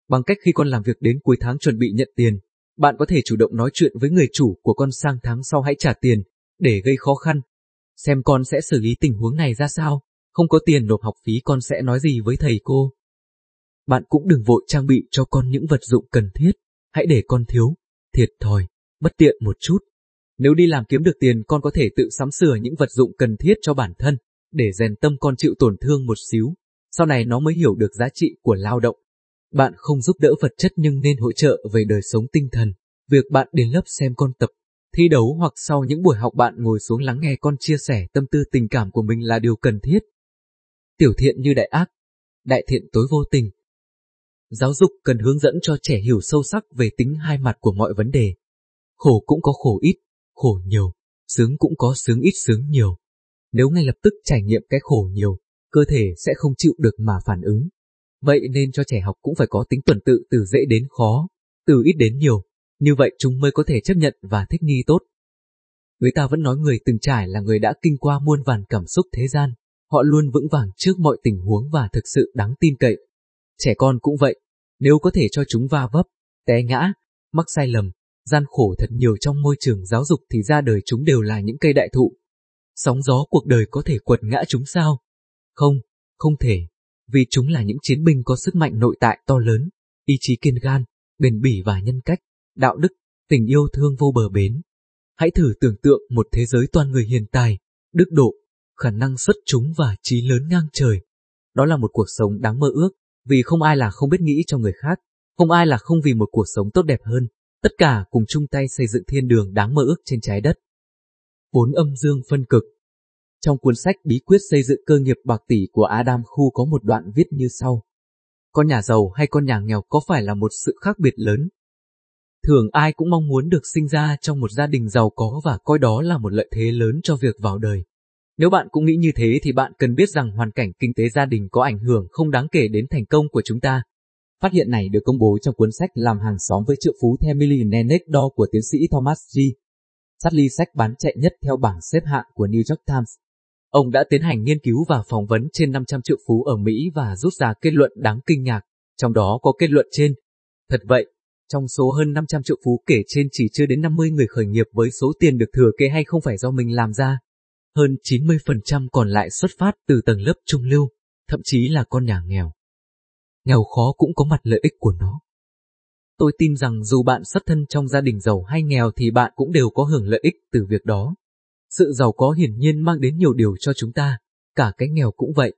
Bằng cách khi con làm việc đến cuối tháng chuẩn bị nhận tiền, bạn có thể chủ động nói chuyện với người chủ của con sang tháng sau hãy trả tiền, để gây khó khăn. Xem con sẽ xử lý tình huống này ra sao, không có tiền nộp học phí con sẽ nói gì với thầy cô. Bạn cũng đừng vội trang bị cho con những vật dụng cần thiết, hãy để con thiếu, thiệt thòi, bất tiện một chút. Nếu đi làm kiếm được tiền con có thể tự sắm sửa những vật dụng cần thiết cho bản thân, để rèn tâm con chịu tổn thương một xíu, sau này nó mới hiểu được giá trị của lao động. Bạn không giúp đỡ vật chất nhưng nên hỗ trợ về đời sống tinh thần. Việc bạn đến lớp xem con tập, thi đấu hoặc sau những buổi học bạn ngồi xuống lắng nghe con chia sẻ tâm tư tình cảm của mình là điều cần thiết. Tiểu thiện như đại ác, đại thiện tối vô tình. Giáo dục cần hướng dẫn cho trẻ hiểu sâu sắc về tính hai mặt của mọi vấn đề. Khổ cũng có khổ ít, khổ nhiều, sướng cũng có sướng ít sướng nhiều. Nếu ngay lập tức trải nghiệm cái khổ nhiều, cơ thể sẽ không chịu được mà phản ứng. Vậy nên cho trẻ học cũng phải có tính tuần tự từ dễ đến khó, từ ít đến nhiều, như vậy chúng mới có thể chấp nhận và thích nghi tốt. Người ta vẫn nói người từng trải là người đã kinh qua muôn vàn cảm xúc thế gian, họ luôn vững vàng trước mọi tình huống và thực sự đáng tin cậy. Trẻ con cũng vậy, nếu có thể cho chúng va vấp, té ngã, mắc sai lầm, gian khổ thật nhiều trong môi trường giáo dục thì ra đời chúng đều là những cây đại thụ. Sóng gió cuộc đời có thể quật ngã chúng sao? Không, không thể, vì chúng là những chiến binh có sức mạnh nội tại to lớn, ý chí kiên gan, bền bỉ và nhân cách, đạo đức, tình yêu thương vô bờ bến. Hãy thử tưởng tượng một thế giới toàn người hiền tài, đức độ, khả năng xuất chúng và trí lớn ngang trời. Đó là một cuộc sống đáng mơ ước, vì không ai là không biết nghĩ cho người khác, không ai là không vì một cuộc sống tốt đẹp hơn, tất cả cùng chung tay xây dựng thiên đường đáng mơ ước trên trái đất. Bốn âm dương phân cực Trong cuốn sách Bí quyết xây dựng cơ nghiệp bạc tỷ của Adam Khu có một đoạn viết như sau. Con nhà giàu hay con nhà nghèo có phải là một sự khác biệt lớn? Thường ai cũng mong muốn được sinh ra trong một gia đình giàu có và coi đó là một lợi thế lớn cho việc vào đời. Nếu bạn cũng nghĩ như thế thì bạn cần biết rằng hoàn cảnh kinh tế gia đình có ảnh hưởng không đáng kể đến thành công của chúng ta. Phát hiện này được công bố trong cuốn sách Làm hàng xóm với triệu phú The Millionaire Next Door của tiến sĩ Thomas G. Sadly sách bán chạy nhất theo bảng xếp hạng của New York Times. Ông đã tiến hành nghiên cứu và phỏng vấn trên 500 triệu phú ở Mỹ và rút ra kết luận đáng kinh ngạc, trong đó có kết luận trên. Thật vậy, trong số hơn 500 triệu phú kể trên chỉ chưa đến 50 người khởi nghiệp với số tiền được thừa kế hay không phải do mình làm ra. Hơn 90% còn lại xuất phát từ tầng lớp trung lưu, thậm chí là con nhà nghèo. Nghèo khó cũng có mặt lợi ích của nó. Tôi tin rằng dù bạn xuất thân trong gia đình giàu hay nghèo thì bạn cũng đều có hưởng lợi ích từ việc đó. Sự giàu có hiển nhiên mang đến nhiều điều cho chúng ta, cả cái nghèo cũng vậy.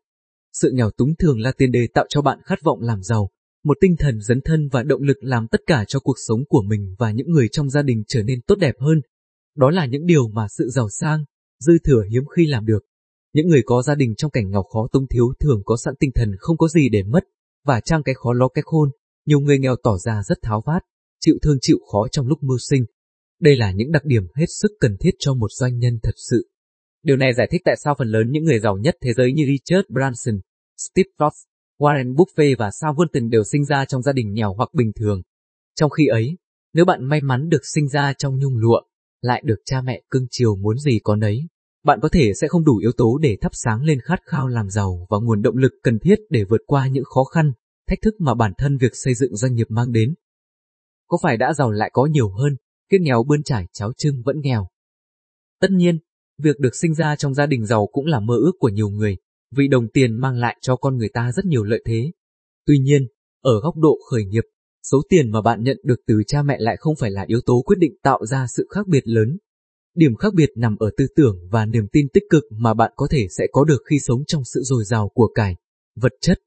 Sự nghèo túng thường là tiền đề tạo cho bạn khát vọng làm giàu, một tinh thần dấn thân và động lực làm tất cả cho cuộc sống của mình và những người trong gia đình trở nên tốt đẹp hơn. Đó là những điều mà sự giàu sang, dư thừa hiếm khi làm được. Những người có gia đình trong cảnh nghèo khó tung thiếu thường có sẵn tinh thần không có gì để mất, và trang cái khó lo cái khôn, nhiều người nghèo tỏ ra rất tháo vát, chịu thương chịu khó trong lúc mưu sinh. Đây là những đặc điểm hết sức cần thiết cho một doanh nhân thật sự. Điều này giải thích tại sao phần lớn những người giàu nhất thế giới như Richard Branson, Steve Jobs, Warren Buffett và Sam Walton đều sinh ra trong gia đình nghèo hoặc bình thường. Trong khi ấy, nếu bạn may mắn được sinh ra trong nhung lụa, lại được cha mẹ cưng chiều muốn gì có nấy, bạn có thể sẽ không đủ yếu tố để thắp sáng lên khát khao làm giàu và nguồn động lực cần thiết để vượt qua những khó khăn, thách thức mà bản thân việc xây dựng doanh nghiệp mang đến. Có phải đã giàu lại có nhiều hơn, kết nghèo bươn trải cháo trưng vẫn nghèo? Tất nhiên, việc được sinh ra trong gia đình giàu cũng là mơ ước của nhiều người, vì đồng tiền mang lại cho con người ta rất nhiều lợi thế. Tuy nhiên, ở góc độ khởi nghiệp, số tiền mà bạn nhận được từ cha mẹ lại không phải là yếu tố quyết định tạo ra sự khác biệt lớn. Điểm khác biệt nằm ở tư tưởng và niềm tin tích cực mà bạn có thể sẽ có được khi sống trong sự dồi dào của cải, vật chất.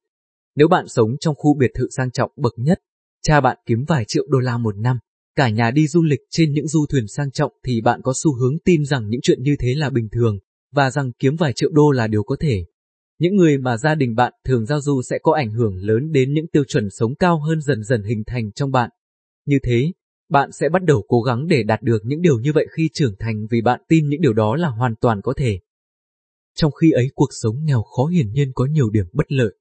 Nếu bạn sống trong khu biệt thự sang trọng bậc nhất, cha bạn kiếm vài triệu đô la một năm, cả nhà đi du lịch trên những du thuyền sang trọng thì bạn có xu hướng tin rằng những chuyện như thế là bình thường, và rằng kiếm vài triệu đô là điều có thể. Những người mà gia đình bạn thường giao du sẽ có ảnh hưởng lớn đến những tiêu chuẩn sống cao hơn dần dần hình thành trong bạn. Như thế, bạn sẽ bắt đầu cố gắng để đạt được những điều như vậy khi trưởng thành vì bạn tin những điều đó là hoàn toàn có thể. Trong khi ấy cuộc sống nghèo khó hiển nhiên có nhiều điểm bất lợi.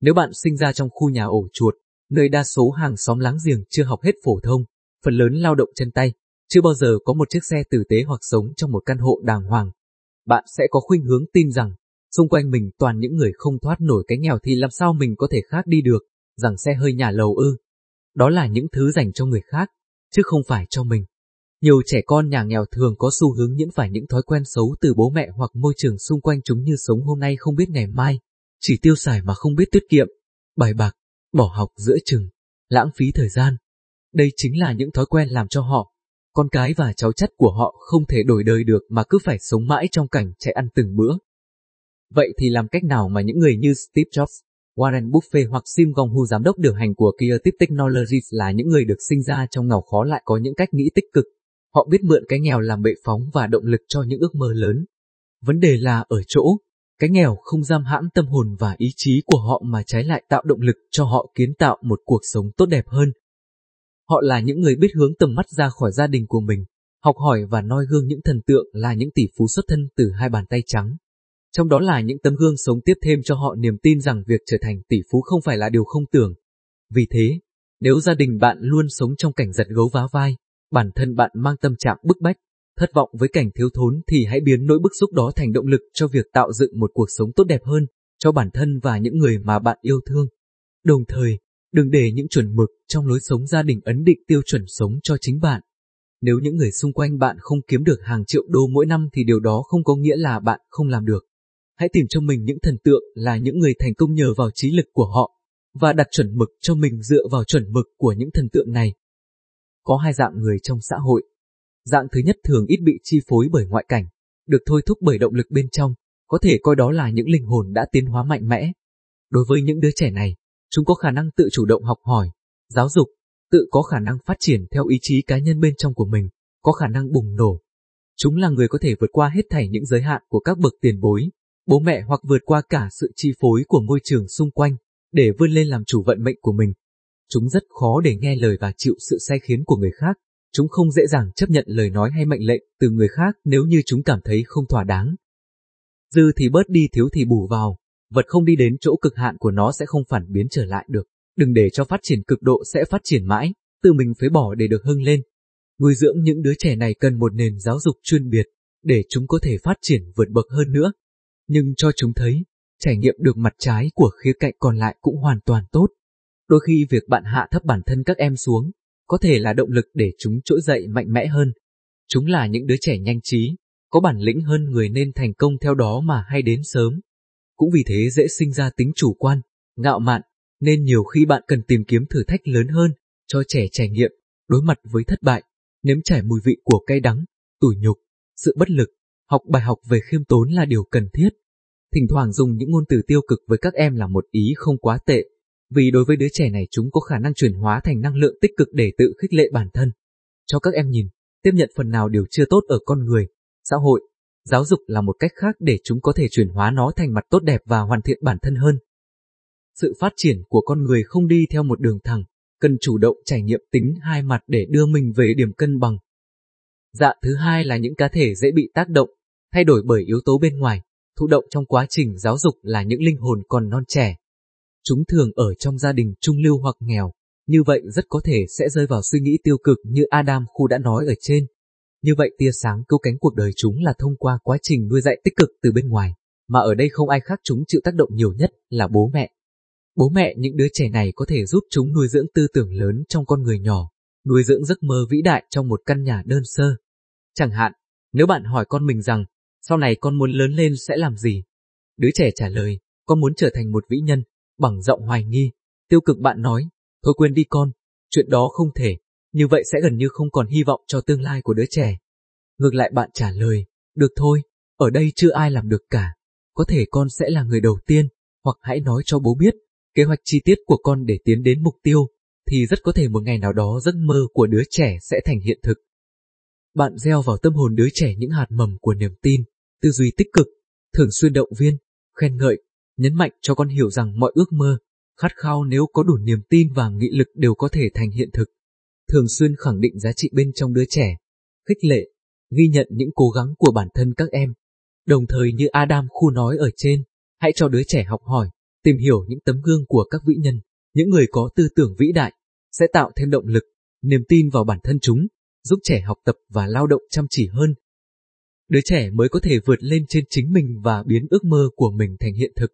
Nếu bạn sinh ra trong khu nhà ổ chuột, nơi đa số hàng xóm láng giềng chưa học hết phổ thông, phần lớn lao động chân tay, chưa bao giờ có một chiếc xe tử tế hoặc sống trong một căn hộ đàng hoàng, bạn sẽ có khuynh hướng tin rằng xung quanh mình toàn những người không thoát nổi cái nghèo thì làm sao mình có thể khác đi được, rằng xe hơi nhà lầu ư. Đó là những thứ dành cho người khác, chứ không phải cho mình. Nhiều trẻ con nhà nghèo thường có xu hướng nhiễm phải những thói quen xấu từ bố mẹ hoặc môi trường xung quanh chúng như sống hôm nay không biết ngày mai, chỉ tiêu xài mà không biết tiết kiệm, bài bạc, bỏ học giữa chừng, lãng phí thời gian. Đây chính là những thói quen làm cho họ, con cái và cháu chắt của họ không thể đổi đời được mà cứ phải sống mãi trong cảnh chạy ăn từng bữa. Vậy thì làm cách nào mà những người như Steve Jobs, Warren Buffett hoặc Sim Gong Hu giám đốc điều hành của Creative Technologies là những người được sinh ra trong nghèo khó lại có những cách nghĩ tích cực. Họ biết mượn cái nghèo làm bệ phóng và động lực cho những ước mơ lớn. Vấn đề là ở chỗ, cái nghèo không giam hãm tâm hồn và ý chí của họ mà trái lại tạo động lực cho họ kiến tạo một cuộc sống tốt đẹp hơn. Họ là những người biết hướng tầm mắt ra khỏi gia đình của mình, học hỏi và noi gương những thần tượng là những tỷ phú xuất thân từ hai bàn tay trắng. Trong đó là những tấm gương sống tiếp thêm cho họ niềm tin rằng việc trở thành tỷ phú không phải là điều không tưởng. Vì thế, nếu gia đình bạn luôn sống trong cảnh giật gấu vá vai, bản thân bạn mang tâm trạng bức bách, thất vọng với cảnh thiếu thốn thì hãy biến nỗi bức xúc đó thành động lực cho việc tạo dựng một cuộc sống tốt đẹp hơn cho bản thân và những người mà bạn yêu thương. Đồng thời, đừng để những chuẩn mực trong lối sống gia đình ấn định tiêu chuẩn sống cho chính bạn. Nếu những người xung quanh bạn không kiếm được hàng triệu đô mỗi năm thì điều đó không có nghĩa là bạn không làm được. Hãy tìm cho mình những thần tượng là những người thành công nhờ vào trí lực của họ, và đặt chuẩn mực cho mình dựa vào chuẩn mực của những thần tượng này. Có hai dạng người trong xã hội. Dạng thứ nhất thường ít bị chi phối bởi ngoại cảnh, được thôi thúc bởi động lực bên trong, có thể coi đó là những linh hồn đã tiến hóa mạnh mẽ. Đối với những đứa trẻ này, chúng có khả năng tự chủ động học hỏi, giáo dục, tự có khả năng phát triển theo ý chí cá nhân bên trong của mình, có khả năng bùng nổ. Chúng là người có thể vượt qua hết thảy những giới hạn của các bậc tiền bối, bố mẹ hoặc vượt qua cả sự chi phối của môi trường xung quanh, để vươn lên làm chủ vận mệnh của mình. Chúng rất khó để nghe lời và chịu sự sai khiến của người khác, chúng không dễ dàng chấp nhận lời nói hay mệnh lệnh từ người khác nếu như chúng cảm thấy không thỏa đáng. Dư thì bớt đi thiếu thì bù vào, vật không đi đến chỗ cực hạn của nó sẽ không phản biến trở lại được. Đừng để cho phát triển cực độ sẽ phát triển mãi, tự mình phế bỏ để được hưng lên. Nuôi dưỡng những đứa trẻ này cần một nền giáo dục chuyên biệt, để chúng có thể phát triển vượt bậc hơn nữa nhưng cho chúng thấy, trải nghiệm được mặt trái của khía cạnh còn lại cũng hoàn toàn tốt. Đôi khi việc bạn hạ thấp bản thân các em xuống, có thể là động lực để chúng trỗi dậy mạnh mẽ hơn. Chúng là những đứa trẻ nhanh trí, có bản lĩnh hơn người nên thành công theo đó mà hay đến sớm. Cũng vì thế dễ sinh ra tính chủ quan, ngạo mạn, nên nhiều khi bạn cần tìm kiếm thử thách lớn hơn, cho trẻ trải nghiệm, đối mặt với thất bại, nếm trải mùi vị của cay đắng, tủi nhục, sự bất lực, Học bài học về khiêm tốn là điều cần thiết. Thỉnh thoảng dùng những ngôn từ tiêu cực với các em là một ý không quá tệ, vì đối với đứa trẻ này chúng có khả năng chuyển hóa thành năng lượng tích cực để tự khích lệ bản thân. Cho các em nhìn, tiếp nhận phần nào điều chưa tốt ở con người, xã hội, giáo dục là một cách khác để chúng có thể chuyển hóa nó thành mặt tốt đẹp và hoàn thiện bản thân hơn. Sự phát triển của con người không đi theo một đường thẳng, cần chủ động trải nghiệm tính hai mặt để đưa mình về điểm cân bằng. Dạng thứ hai là những cá thể dễ bị tác động, thay đổi bởi yếu tố bên ngoài, thụ động trong quá trình giáo dục là những linh hồn còn non trẻ. Chúng thường ở trong gia đình trung lưu hoặc nghèo, như vậy rất có thể sẽ rơi vào suy nghĩ tiêu cực như Adam Khu đã nói ở trên. Như vậy tia sáng cứu cánh cuộc đời chúng là thông qua quá trình nuôi dạy tích cực từ bên ngoài, mà ở đây không ai khác chúng chịu tác động nhiều nhất là bố mẹ. Bố mẹ những đứa trẻ này có thể giúp chúng nuôi dưỡng tư tưởng lớn trong con người nhỏ, nuôi dưỡng giấc mơ vĩ đại trong một căn nhà đơn sơ. Chẳng hạn, nếu bạn hỏi con mình rằng, sau này con muốn lớn lên sẽ làm gì? Đứa trẻ trả lời, con muốn trở thành một vĩ nhân, bằng giọng hoài nghi. Tiêu cực bạn nói, thôi quên đi con, chuyện đó không thể, như vậy sẽ gần như không còn hy vọng cho tương lai của đứa trẻ. Ngược lại bạn trả lời, được thôi, ở đây chưa ai làm được cả, có thể con sẽ là người đầu tiên, hoặc hãy nói cho bố biết, kế hoạch chi tiết của con để tiến đến mục tiêu, thì rất có thể một ngày nào đó giấc mơ của đứa trẻ sẽ thành hiện thực. Bạn gieo vào tâm hồn đứa trẻ những hạt mầm của niềm tin, tư duy tích cực, thường xuyên động viên, khen ngợi, nhấn mạnh cho con hiểu rằng mọi ước mơ, khát khao nếu có đủ niềm tin và nghị lực đều có thể thành hiện thực. Thường xuyên khẳng định giá trị bên trong đứa trẻ, khích lệ, ghi nhận những cố gắng của bản thân các em. Đồng thời như Adam Khu nói ở trên, hãy cho đứa trẻ học hỏi, tìm hiểu những tấm gương của các vĩ nhân, những người có tư tưởng vĩ đại, sẽ tạo thêm động lực, niềm tin vào bản thân chúng, giúp trẻ học tập và lao động chăm chỉ hơn. Đứa trẻ mới có thể vượt lên trên chính mình và biến ước mơ của mình thành hiện thực.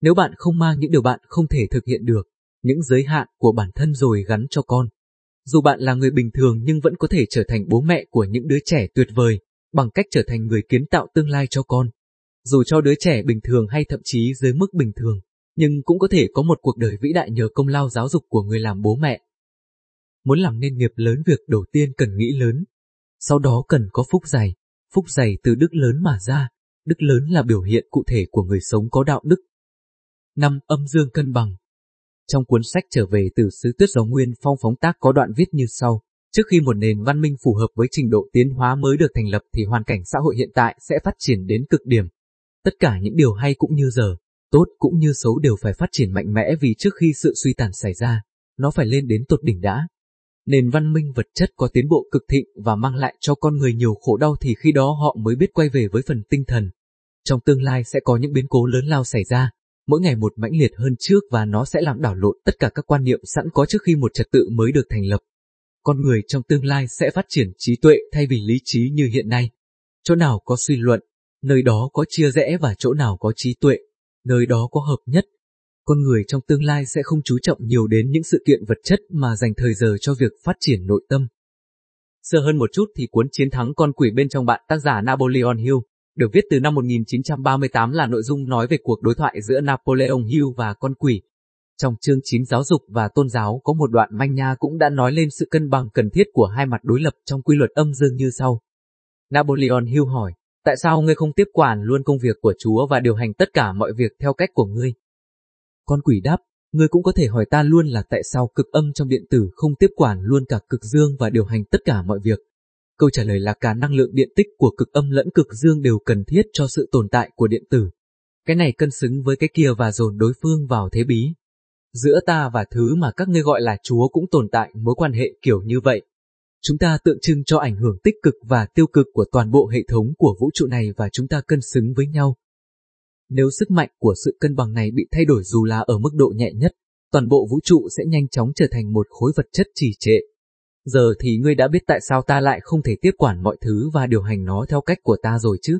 Nếu bạn không mang những điều bạn không thể thực hiện được, những giới hạn của bản thân rồi gắn cho con. Dù bạn là người bình thường nhưng vẫn có thể trở thành bố mẹ của những đứa trẻ tuyệt vời, bằng cách trở thành người kiến tạo tương lai cho con. Dù cho đứa trẻ bình thường hay thậm chí dưới mức bình thường, nhưng cũng có thể có một cuộc đời vĩ đại nhờ công lao giáo dục của người làm bố mẹ. Muốn làm nên nghiệp lớn việc đầu tiên cần nghĩ lớn, sau đó cần có phúc dày, phúc dày từ đức lớn mà ra, đức lớn là biểu hiện cụ thể của người sống có đạo đức. năm âm dương cân bằng. Trong cuốn sách trở về từ xứ tuyết gió nguyên phong phóng tác có đoạn viết như sau. Trước khi một nền văn minh phù hợp với trình độ tiến hóa mới được thành lập thì hoàn cảnh xã hội hiện tại sẽ phát triển đến cực điểm. Tất cả những điều hay cũng như giờ, tốt cũng như xấu đều phải phát triển mạnh mẽ vì trước khi sự suy tàn xảy ra, nó phải lên đến tột đỉnh đã. Nền văn minh vật chất có tiến bộ cực thịnh và mang lại cho con người nhiều khổ đau thì khi đó họ mới biết quay về với phần tinh thần. Trong tương lai sẽ có những biến cố lớn lao xảy ra, mỗi ngày một mãnh liệt hơn trước và nó sẽ làm đảo lộn tất cả các quan niệm sẵn có trước khi một trật tự mới được thành lập. Con người trong tương lai sẽ phát triển trí tuệ thay vì lý trí như hiện nay. Chỗ nào có suy luận, nơi đó có chia rẽ và chỗ nào có trí tuệ, nơi đó có hợp nhất. Con người trong tương lai sẽ không chú trọng nhiều đến những sự kiện vật chất mà dành thời giờ cho việc phát triển nội tâm. Sơ hơn một chút thì cuốn Chiến thắng con quỷ bên trong bạn tác giả Napoleon Hill được viết từ năm 1938 là nội dung nói về cuộc đối thoại giữa Napoleon Hill và con quỷ. Trong chương 9 giáo dục và tôn giáo có một đoạn manh nha cũng đã nói lên sự cân bằng cần thiết của hai mặt đối lập trong quy luật âm dương như sau. Napoleon Hill hỏi, tại sao ngươi không tiếp quản luôn công việc của Chúa và điều hành tất cả mọi việc theo cách của ngươi? Con quỷ đáp, ngươi cũng có thể hỏi ta luôn là tại sao cực âm trong điện tử không tiếp quản luôn cả cực dương và điều hành tất cả mọi việc. Câu trả lời là cả năng lượng điện tích của cực âm lẫn cực dương đều cần thiết cho sự tồn tại của điện tử. Cái này cân xứng với cái kia và dồn đối phương vào thế bí. Giữa ta và thứ mà các ngươi gọi là Chúa cũng tồn tại mối quan hệ kiểu như vậy. Chúng ta tượng trưng cho ảnh hưởng tích cực và tiêu cực của toàn bộ hệ thống của vũ trụ này và chúng ta cân xứng với nhau. Nếu sức mạnh của sự cân bằng này bị thay đổi dù là ở mức độ nhẹ nhất, toàn bộ vũ trụ sẽ nhanh chóng trở thành một khối vật chất trì trệ. Giờ thì ngươi đã biết tại sao ta lại không thể tiếp quản mọi thứ và điều hành nó theo cách của ta rồi chứ?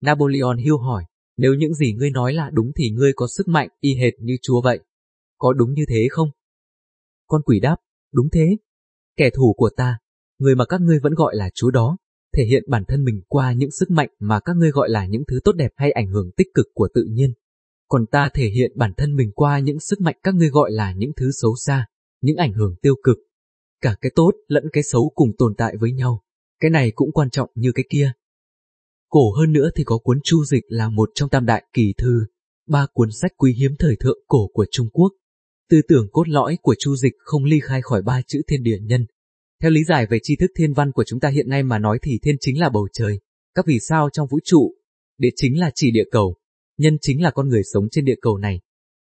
Napoleon Hill hỏi, nếu những gì ngươi nói là đúng thì ngươi có sức mạnh y hệt như Chúa vậy. Có đúng như thế không? Con quỷ đáp, đúng thế. Kẻ thù của ta, người mà các ngươi vẫn gọi là Chúa đó, thể hiện bản thân mình qua những sức mạnh mà các ngươi gọi là những thứ tốt đẹp hay ảnh hưởng tích cực của tự nhiên. Còn ta thể hiện bản thân mình qua những sức mạnh các ngươi gọi là những thứ xấu xa, những ảnh hưởng tiêu cực. Cả cái tốt lẫn cái xấu cùng tồn tại với nhau. Cái này cũng quan trọng như cái kia. Cổ hơn nữa thì có cuốn Chu Dịch là một trong tam đại kỳ thư, ba cuốn sách quý hiếm thời thượng cổ của Trung Quốc. Tư tưởng cốt lõi của Chu Dịch không ly khai khỏi ba chữ thiên địa nhân, theo lý giải về tri thức thiên văn của chúng ta hiện nay mà nói thì thiên chính là bầu trời, các vì sao trong vũ trụ, địa chính là chỉ địa cầu, nhân chính là con người sống trên địa cầu này.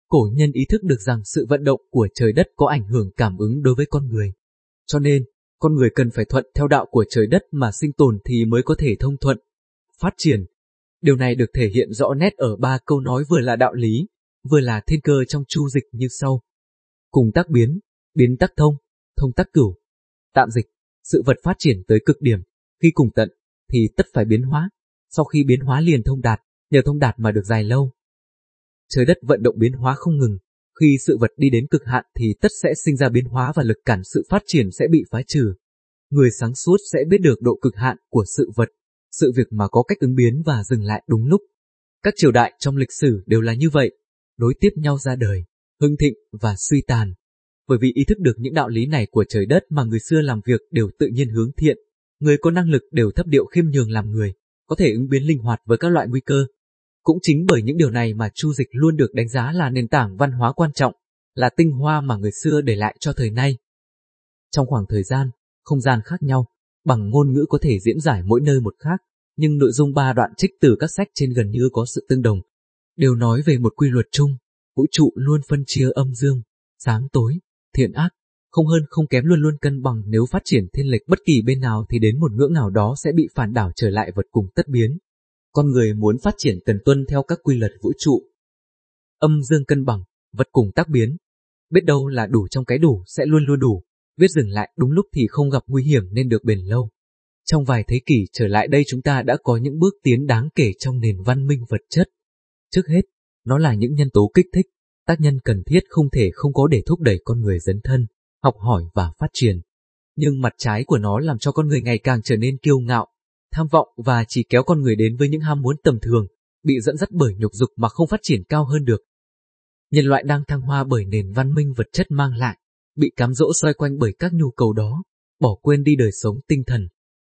Cổ nhân ý thức được rằng sự vận động của trời đất có ảnh hưởng cảm ứng đối với con người. Cho nên, con người cần phải thuận theo đạo của trời đất mà sinh tồn thì mới có thể thông thuận, phát triển. Điều này được thể hiện rõ nét ở ba câu nói vừa là đạo lý, vừa là thiên cơ trong chu dịch như sau. Cùng tác biến, biến tác thông, thông tác cửu, Tạm dịch, sự vật phát triển tới cực điểm, khi cùng tận, thì tất phải biến hóa, sau khi biến hóa liền thông đạt, nhờ thông đạt mà được dài lâu. Trời đất vận động biến hóa không ngừng, khi sự vật đi đến cực hạn thì tất sẽ sinh ra biến hóa và lực cản sự phát triển sẽ bị phá trừ. Người sáng suốt sẽ biết được độ cực hạn của sự vật, sự việc mà có cách ứng biến và dừng lại đúng lúc. Các triều đại trong lịch sử đều là như vậy, nối tiếp nhau ra đời, hưng thịnh và suy tàn, bởi vì ý thức được những đạo lý này của trời đất mà người xưa làm việc đều tự nhiên hướng thiện, người có năng lực đều thấp điệu khiêm nhường làm người, có thể ứng biến linh hoạt với các loại nguy cơ. Cũng chính bởi những điều này mà Chu Dịch luôn được đánh giá là nền tảng văn hóa quan trọng, là tinh hoa mà người xưa để lại cho thời nay. Trong khoảng thời gian, không gian khác nhau, bằng ngôn ngữ có thể diễn giải mỗi nơi một khác, nhưng nội dung ba đoạn trích từ các sách trên gần như có sự tương đồng, đều nói về một quy luật chung, vũ trụ luôn phân chia âm dương, sáng tối, thiện ác, không hơn không kém luôn luôn cân bằng nếu phát triển thiên lệch bất kỳ bên nào thì đến một ngưỡng nào đó sẽ bị phản đảo trở lại vật cùng tất biến. Con người muốn phát triển cần tuân theo các quy luật vũ trụ. Âm dương cân bằng, vật cùng tác biến. Biết đâu là đủ trong cái đủ sẽ luôn luôn đủ, biết dừng lại đúng lúc thì không gặp nguy hiểm nên được bền lâu. Trong vài thế kỷ trở lại đây chúng ta đã có những bước tiến đáng kể trong nền văn minh vật chất. Trước hết, nó là những nhân tố kích thích, tác nhân cần thiết không thể không có để thúc đẩy con người dấn thân, học hỏi và phát triển. Nhưng mặt trái của nó làm cho con người ngày càng trở nên kiêu ngạo, tham vọng và chỉ kéo con người đến với những ham muốn tầm thường, bị dẫn dắt bởi nhục dục mà không phát triển cao hơn được. Nhân loại đang thăng hoa bởi nền văn minh vật chất mang lại, bị cám dỗ xoay quanh bởi các nhu cầu đó, bỏ quên đi đời sống tinh thần,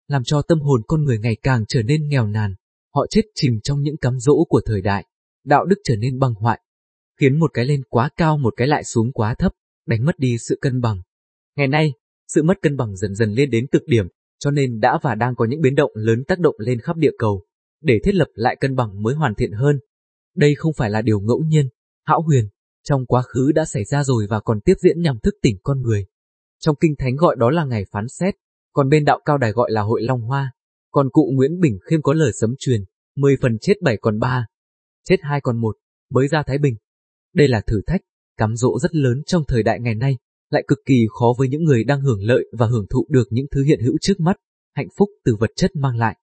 làm cho tâm hồn con người ngày càng trở nên nghèo nàn, họ chết chìm trong những cám dỗ của thời đại, đạo đức trở nên băng hoại, khiến một cái lên quá cao một cái lại xuống quá thấp, đánh mất đi sự cân bằng. Ngày nay, sự mất cân bằng dần dần lên đến cực điểm, cho nên đã và đang có những biến động lớn tác động lên khắp địa cầu, để thiết lập lại cân bằng mới hoàn thiện hơn. Đây không phải là điều ngẫu nhiên, hão huyền, trong quá khứ đã xảy ra rồi và còn tiếp diễn nhằm thức tỉnh con người. Trong kinh thánh gọi đó là ngày phán xét, còn bên đạo cao đài gọi là hội long hoa. Còn cụ Nguyễn Bình Khiêm có lời sấm truyền, 10 phần chết 7 còn 3, chết 2 còn 1, mới ra Thái Bình. Đây là thử thách, cám dỗ rất lớn trong thời đại ngày nay, lại cực kỳ khó với những người đang hưởng lợi và hưởng thụ được những thứ hiện hữu trước mắt, hạnh phúc từ vật chất mang lại.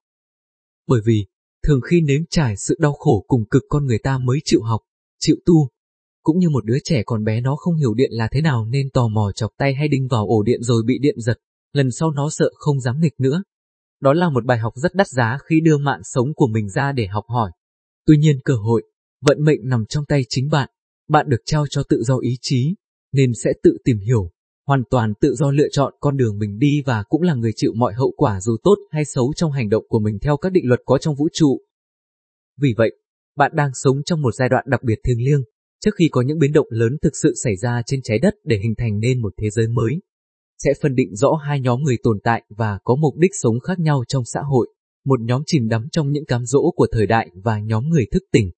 Bởi vì, thường khi nếm trải sự đau khổ cùng cực con người ta mới chịu học, chịu tu. Cũng như một đứa trẻ còn bé nó không hiểu điện là thế nào nên tò mò chọc tay hay đinh vào ổ điện rồi bị điện giật, lần sau nó sợ không dám nghịch nữa. Đó là một bài học rất đắt giá khi đưa mạng sống của mình ra để học hỏi. Tuy nhiên cơ hội, vận mệnh nằm trong tay chính bạn, bạn được trao cho tự do ý chí, nên sẽ tự tìm hiểu, hoàn toàn tự do lựa chọn con đường mình đi và cũng là người chịu mọi hậu quả dù tốt hay xấu trong hành động của mình theo các định luật có trong vũ trụ. Vì vậy, bạn đang sống trong một giai đoạn đặc biệt thiêng liêng, trước khi có những biến động lớn thực sự xảy ra trên trái đất để hình thành nên một thế giới mới. Sẽ phân định rõ hai nhóm người tồn tại và có mục đích sống khác nhau trong xã hội, một nhóm chìm đắm trong những cám dỗ của thời đại và nhóm người thức tỉnh.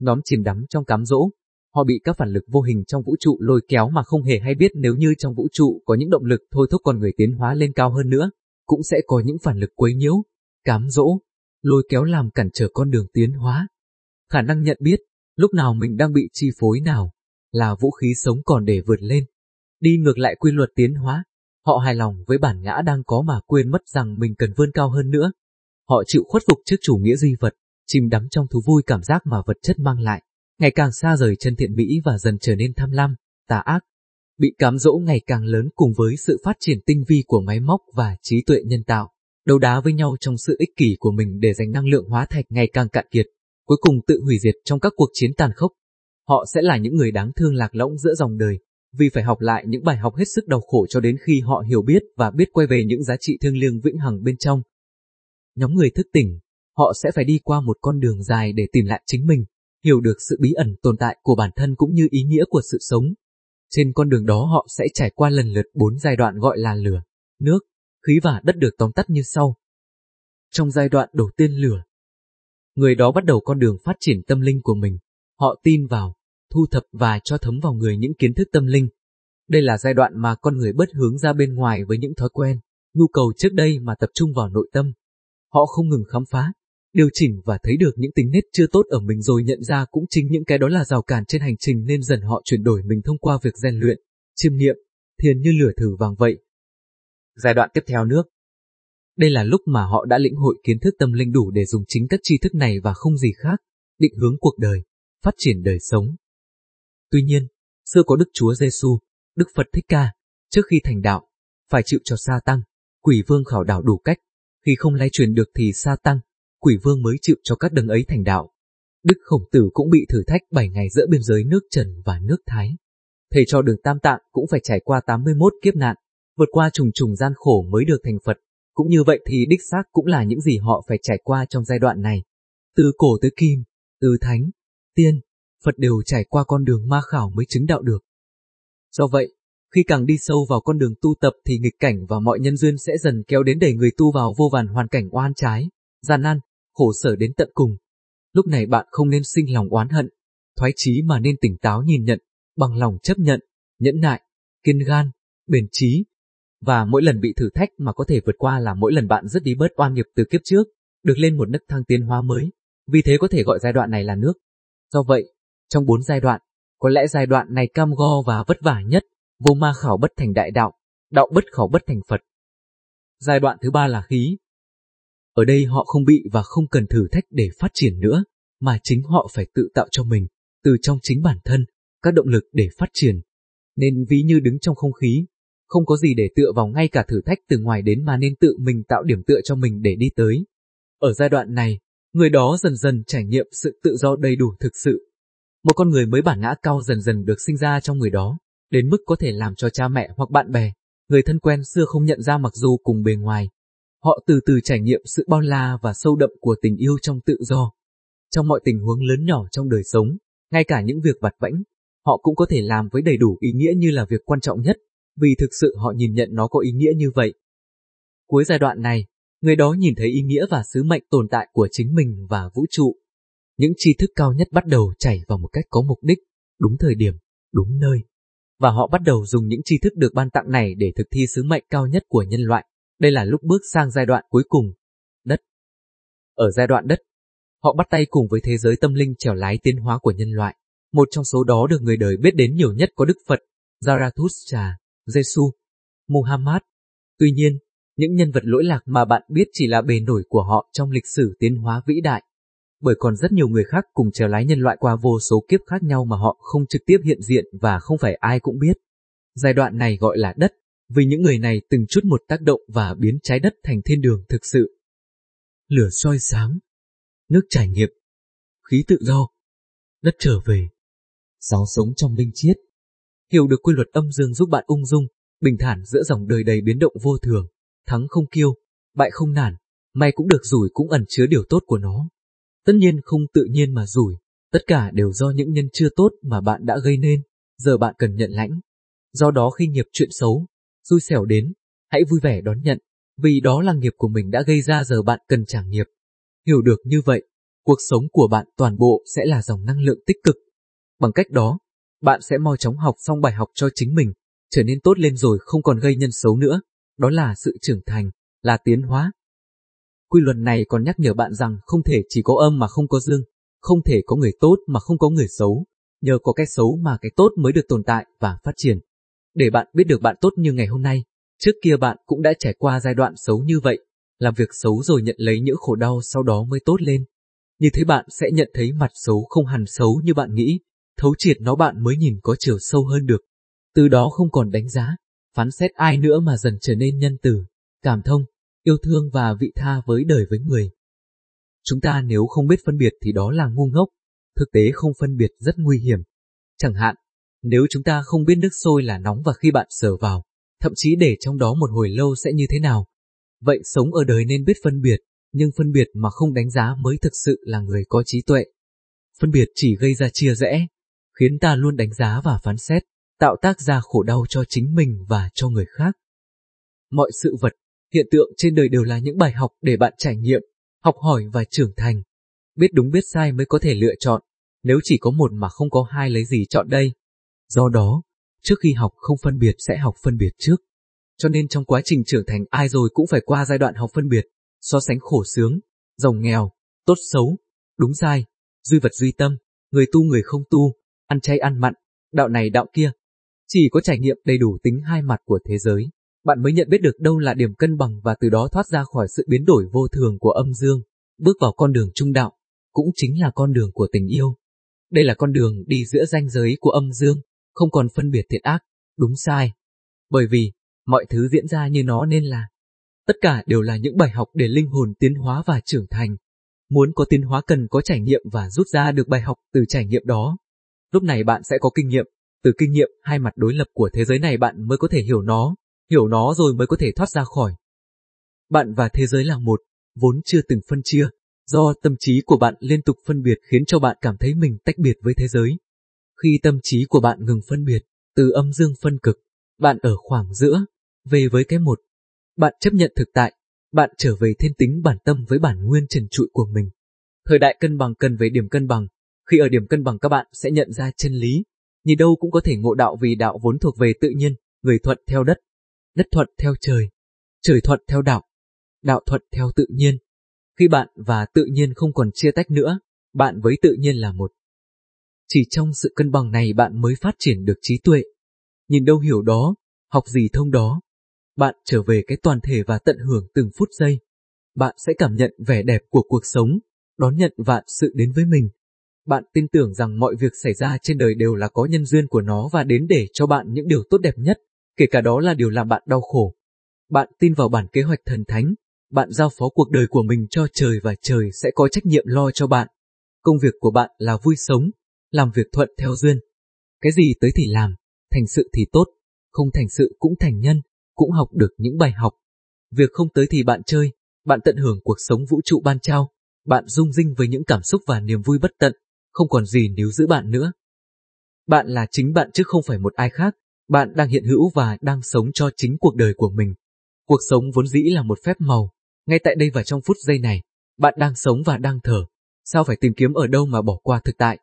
Nhóm chìm đắm trong cám dỗ, họ bị các phản lực vô hình trong vũ trụ lôi kéo mà không hề hay biết nếu như trong vũ trụ có những động lực thôi thúc con người tiến hóa lên cao hơn nữa, cũng sẽ có những phản lực quấy nhiễu, cám dỗ, lôi kéo làm cản trở con đường tiến hóa. Khả năng nhận biết, lúc nào mình đang bị chi phối nào, là vũ khí sống còn để vượt lên. Đi ngược lại quy luật tiến hóa, họ hài lòng với bản ngã đang có mà quên mất rằng mình cần vươn cao hơn nữa. Họ chịu khuất phục trước chủ nghĩa duy vật, chìm đắm trong thú vui cảm giác mà vật chất mang lại ngày càng xa rời chân thiện mỹ và dần trở nên tham lam, tà ác, bị cám dỗ ngày càng lớn cùng với sự phát triển tinh vi của máy móc và trí tuệ nhân tạo, đấu đá với nhau trong sự ích kỷ của mình để giành năng lượng hóa thạch ngày càng cạn kiệt, cuối cùng tự hủy diệt trong các cuộc chiến tàn khốc. Họ sẽ là những người đáng thương lạc lõng giữa dòng đời, vì phải học lại những bài học hết sức đau khổ cho đến khi họ hiểu biết và biết quay về những giá trị thiêng liêng vĩnh hằng bên trong. Nhóm người thức tỉnh, họ sẽ phải đi qua một con đường dài để tìm lại chính mình, hiểu được sự bí ẩn tồn tại của bản thân cũng như ý nghĩa của sự sống. Trên con đường đó họ sẽ trải qua lần lượt bốn giai đoạn gọi là lửa, nước, khí và đất được tóm tắt như sau. Trong giai đoạn đầu tiên lửa, người đó bắt đầu con đường phát triển tâm linh của mình. Họ tin vào, thu thập và cho thấm vào người những kiến thức tâm linh. Đây là giai đoạn mà con người bớt hướng ra bên ngoài với những thói quen, nhu cầu trước đây mà tập trung vào nội tâm. Họ không ngừng khám phá, điều chỉnh và thấy được những tính nết chưa tốt ở mình rồi nhận ra cũng chính những cái đó là rào cản trên hành trình nên dần họ chuyển đổi mình thông qua việc rèn luyện, chiêm niệm, thiền như lửa thử vàng vậy. Giai đoạn tiếp theo nước Đây là lúc mà họ đã lĩnh hội kiến thức tâm linh đủ để dùng chính các tri thức này và không gì khác, định hướng cuộc đời, phát triển đời sống. Tuy nhiên, xưa có Đức Chúa Giêsu, Đức Phật Thích Ca, trước khi thành đạo, phải chịu cho sa tăng, quỷ vương khảo đảo đủ cách, khi không lay truyền được thì sa tăng, quỷ vương mới chịu cho các đấng ấy thành đạo. Đức Khổng Tử cũng bị thử thách 7 ngày giữa biên giới nước Trần và nước Thái. Thầy cho đường Tam Tạng cũng phải trải qua 81 kiếp nạn, vượt qua trùng trùng gian khổ mới được thành Phật. Cũng như vậy thì đích xác cũng là những gì họ phải trải qua trong giai đoạn này. Từ cổ tới kim, từ thánh, tiên, Phật đều trải qua con đường ma khảo mới chứng đạo được. Do vậy, khi càng đi sâu vào con đường tu tập thì nghịch cảnh và mọi nhân duyên sẽ dần kéo đến đẩy người tu vào vô vàn hoàn cảnh oan trái, gian nan, khổ sở đến tận cùng. Lúc này bạn không nên sinh lòng oán hận, thoái chí mà nên tỉnh táo nhìn nhận, bằng lòng chấp nhận, nhẫn nại, kiên gan, bền trí. Và mỗi lần bị thử thách mà có thể vượt qua là mỗi lần bạn rất đi bớt oan nghiệp từ kiếp trước, được lên một nấc thang tiến hóa mới. Vì thế có thể gọi giai đoạn này là nước. Do vậy, trong bốn giai đoạn, có lẽ giai đoạn này cam go và vất vả nhất, vô ma khảo bất thành đại đạo, đạo bất khảo bất thành Phật. Giai đoạn thứ ba là khí, ở đây họ không bị và không cần thử thách để phát triển nữa, mà chính họ phải tự tạo cho mình, từ trong chính bản thân, các động lực để phát triển. Nên ví như đứng trong không khí, không có gì để tựa vào ngay cả thử thách từ ngoài đến mà nên tự mình tạo điểm tựa cho mình để đi tới. Ở giai đoạn này, người đó dần dần trải nghiệm sự tự do đầy đủ thực sự. Một con người mới bản ngã cao dần dần được sinh ra trong người đó, đến mức có thể làm cho cha mẹ hoặc bạn bè, người thân quen xưa không nhận ra mặc dù cùng bề ngoài, Họ từ từ trải nghiệm sự bao la và sâu đậm của tình yêu trong tự do. Trong mọi tình huống lớn nhỏ trong đời sống, ngay cả những việc vặt vãnh, họ cũng có thể làm với đầy đủ ý nghĩa như là việc quan trọng nhất, vì thực sự họ nhìn nhận nó có ý nghĩa như vậy. Cuối giai đoạn này, người đó nhìn thấy ý nghĩa và sứ mệnh tồn tại của chính mình và vũ trụ. Những tri thức cao nhất bắt đầu chảy vào một cách có mục đích, đúng thời điểm, đúng nơi. Và họ bắt đầu dùng những tri thức được ban tặng này để thực thi sứ mệnh cao nhất của nhân loại. Đây là lúc bước sang giai đoạn cuối cùng, đất. Ở giai đoạn đất, họ bắt tay cùng với thế giới tâm linh trèo lái tiến hóa của nhân loại. Một trong số đó được người đời biết đến nhiều nhất có Đức Phật, Zarathustra, Jesus, Muhammad. Tuy nhiên, những nhân vật lỗi lạc mà bạn biết chỉ là bề nổi của họ trong lịch sử tiến hóa vĩ đại. Bởi còn rất nhiều người khác cùng trèo lái nhân loại qua vô số kiếp khác nhau mà họ không trực tiếp hiện diện và không phải ai cũng biết. Giai đoạn này gọi là đất, vì những người này từng chút một tác động và biến trái đất thành thiên đường thực sự. Lửa soi sáng, nước trải nghiệm, khí tự do, đất trở về, giáo sống trong minh chiết. Hiểu được quy luật âm dương giúp bạn ung dung, bình thản giữa dòng đời đầy biến động vô thường, thắng không kiêu, bại không nản, may cũng được rủi cũng ẩn chứa điều tốt của nó. Tất nhiên không tự nhiên mà rủi, tất cả đều do những nhân chưa tốt mà bạn đã gây nên, giờ bạn cần nhận lãnh. Do đó khi nghiệp chuyện xấu, xui xẻo đến, hãy vui vẻ đón nhận, vì đó là nghiệp của mình đã gây ra giờ bạn cần trả nghiệp. Hiểu được như vậy, cuộc sống của bạn toàn bộ sẽ là dòng năng lượng tích cực. Bằng cách đó, bạn sẽ mau chóng học xong bài học cho chính mình, trở nên tốt lên rồi không còn gây nhân xấu nữa, đó là sự trưởng thành, là tiến hóa. Quy luật này còn nhắc nhở bạn rằng không thể chỉ có âm mà không có dương, không thể có người tốt mà không có người xấu, nhờ có cái xấu mà cái tốt mới được tồn tại và phát triển. Để bạn biết được bạn tốt như ngày hôm nay, trước kia bạn cũng đã trải qua giai đoạn xấu như vậy, làm việc xấu rồi nhận lấy những khổ đau sau đó mới tốt lên. Như thế bạn sẽ nhận thấy mặt xấu không hẳn xấu như bạn nghĩ, thấu triệt nó bạn mới nhìn có chiều sâu hơn được. Từ đó không còn đánh giá, phán xét ai nữa mà dần trở nên nhân từ, cảm thông, yêu thương và vị tha với đời với người. Chúng ta nếu không biết phân biệt thì đó là ngu ngốc, thực tế không phân biệt rất nguy hiểm. Chẳng hạn, nếu chúng ta không biết nước sôi là nóng và khi bạn sờ vào, thậm chí để trong đó một hồi lâu sẽ như thế nào. Vậy sống ở đời nên biết phân biệt, nhưng phân biệt mà không đánh giá mới thực sự là người có trí tuệ. Phân biệt chỉ gây ra chia rẽ, khiến ta luôn đánh giá và phán xét, tạo tác ra khổ đau cho chính mình và cho người khác. Mọi sự vật, hiện tượng trên đời đều là những bài học để bạn trải nghiệm, học hỏi và trưởng thành. Biết đúng biết sai mới có thể lựa chọn, nếu chỉ có một mà không có hai lấy gì chọn đây. Do đó, trước khi học không phân biệt sẽ học phân biệt trước. Cho nên trong quá trình trưởng thành ai rồi cũng phải qua giai đoạn học phân biệt, so sánh khổ sướng, giàu nghèo, tốt xấu, đúng sai, duy vật duy tâm, người tu người không tu, ăn chay ăn mặn, đạo này đạo kia. Chỉ có trải nghiệm đầy đủ tính hai mặt của thế giới, bạn mới nhận biết được đâu là điểm cân bằng và từ đó thoát ra khỏi sự biến đổi vô thường của âm dương, bước vào con đường trung đạo, cũng chính là con đường của tình yêu. Đây là con đường đi giữa ranh giới của âm dương, không còn phân biệt thiện ác, đúng sai. Bởi vì, mọi thứ diễn ra như nó nên là. Tất cả đều là những bài học để linh hồn tiến hóa và trưởng thành. Muốn có tiến hóa cần có trải nghiệm và rút ra được bài học từ trải nghiệm đó. Lúc này bạn sẽ có kinh nghiệm, từ kinh nghiệm hai mặt đối lập của thế giới này bạn mới có thể hiểu nó, hiểu nó rồi mới có thể thoát ra khỏi. Bạn và thế giới là một, vốn chưa từng phân chia, do tâm trí của bạn liên tục phân biệt khiến cho bạn cảm thấy mình tách biệt với thế giới. Khi tâm trí của bạn ngừng phân biệt, từ âm dương phân cực, bạn ở khoảng giữa, về với cái một. Bạn chấp nhận thực tại, bạn trở về thiên tính bản tâm với bản nguyên trần trụi của mình. Thời đại cân bằng cần về điểm cân bằng, khi ở điểm cân bằng các bạn sẽ nhận ra chân lý, nhìn đâu cũng có thể ngộ đạo vì đạo vốn thuộc về tự nhiên, người thuận theo đất, đất thuận theo trời, trời thuận theo đạo, đạo thuận theo tự nhiên. Khi bạn và tự nhiên không còn chia tách nữa, bạn với tự nhiên là một. Chỉ trong sự cân bằng này bạn mới phát triển được trí tuệ. Nhìn đâu hiểu đó, học gì thông đó. Bạn trở về cái toàn thể và tận hưởng từng phút giây. Bạn sẽ cảm nhận vẻ đẹp của cuộc sống, đón nhận vạn sự đến với mình. Bạn tin tưởng rằng mọi việc xảy ra trên đời đều là có nhân duyên của nó và đến để cho bạn những điều tốt đẹp nhất, kể cả đó là điều làm bạn đau khổ. Bạn tin vào bản kế hoạch thần thánh, bạn giao phó cuộc đời của mình cho trời và trời sẽ có trách nhiệm lo cho bạn. Công việc của bạn là vui sống, làm việc thuận theo duyên. Cái gì tới thì làm, thành sự thì tốt, không thành sự cũng thành nhân, cũng học được những bài học. Việc không tới thì bạn chơi, bạn tận hưởng cuộc sống vũ trụ ban trao, bạn rung rinh với những cảm xúc và niềm vui bất tận, không còn gì níu giữ bạn nữa. Bạn là chính bạn chứ không phải một ai khác, bạn đang hiện hữu và đang sống cho chính cuộc đời của mình. Cuộc sống vốn dĩ là một phép màu, ngay tại đây và trong phút giây này, bạn đang sống và đang thở, sao phải tìm kiếm ở đâu mà bỏ qua thực tại.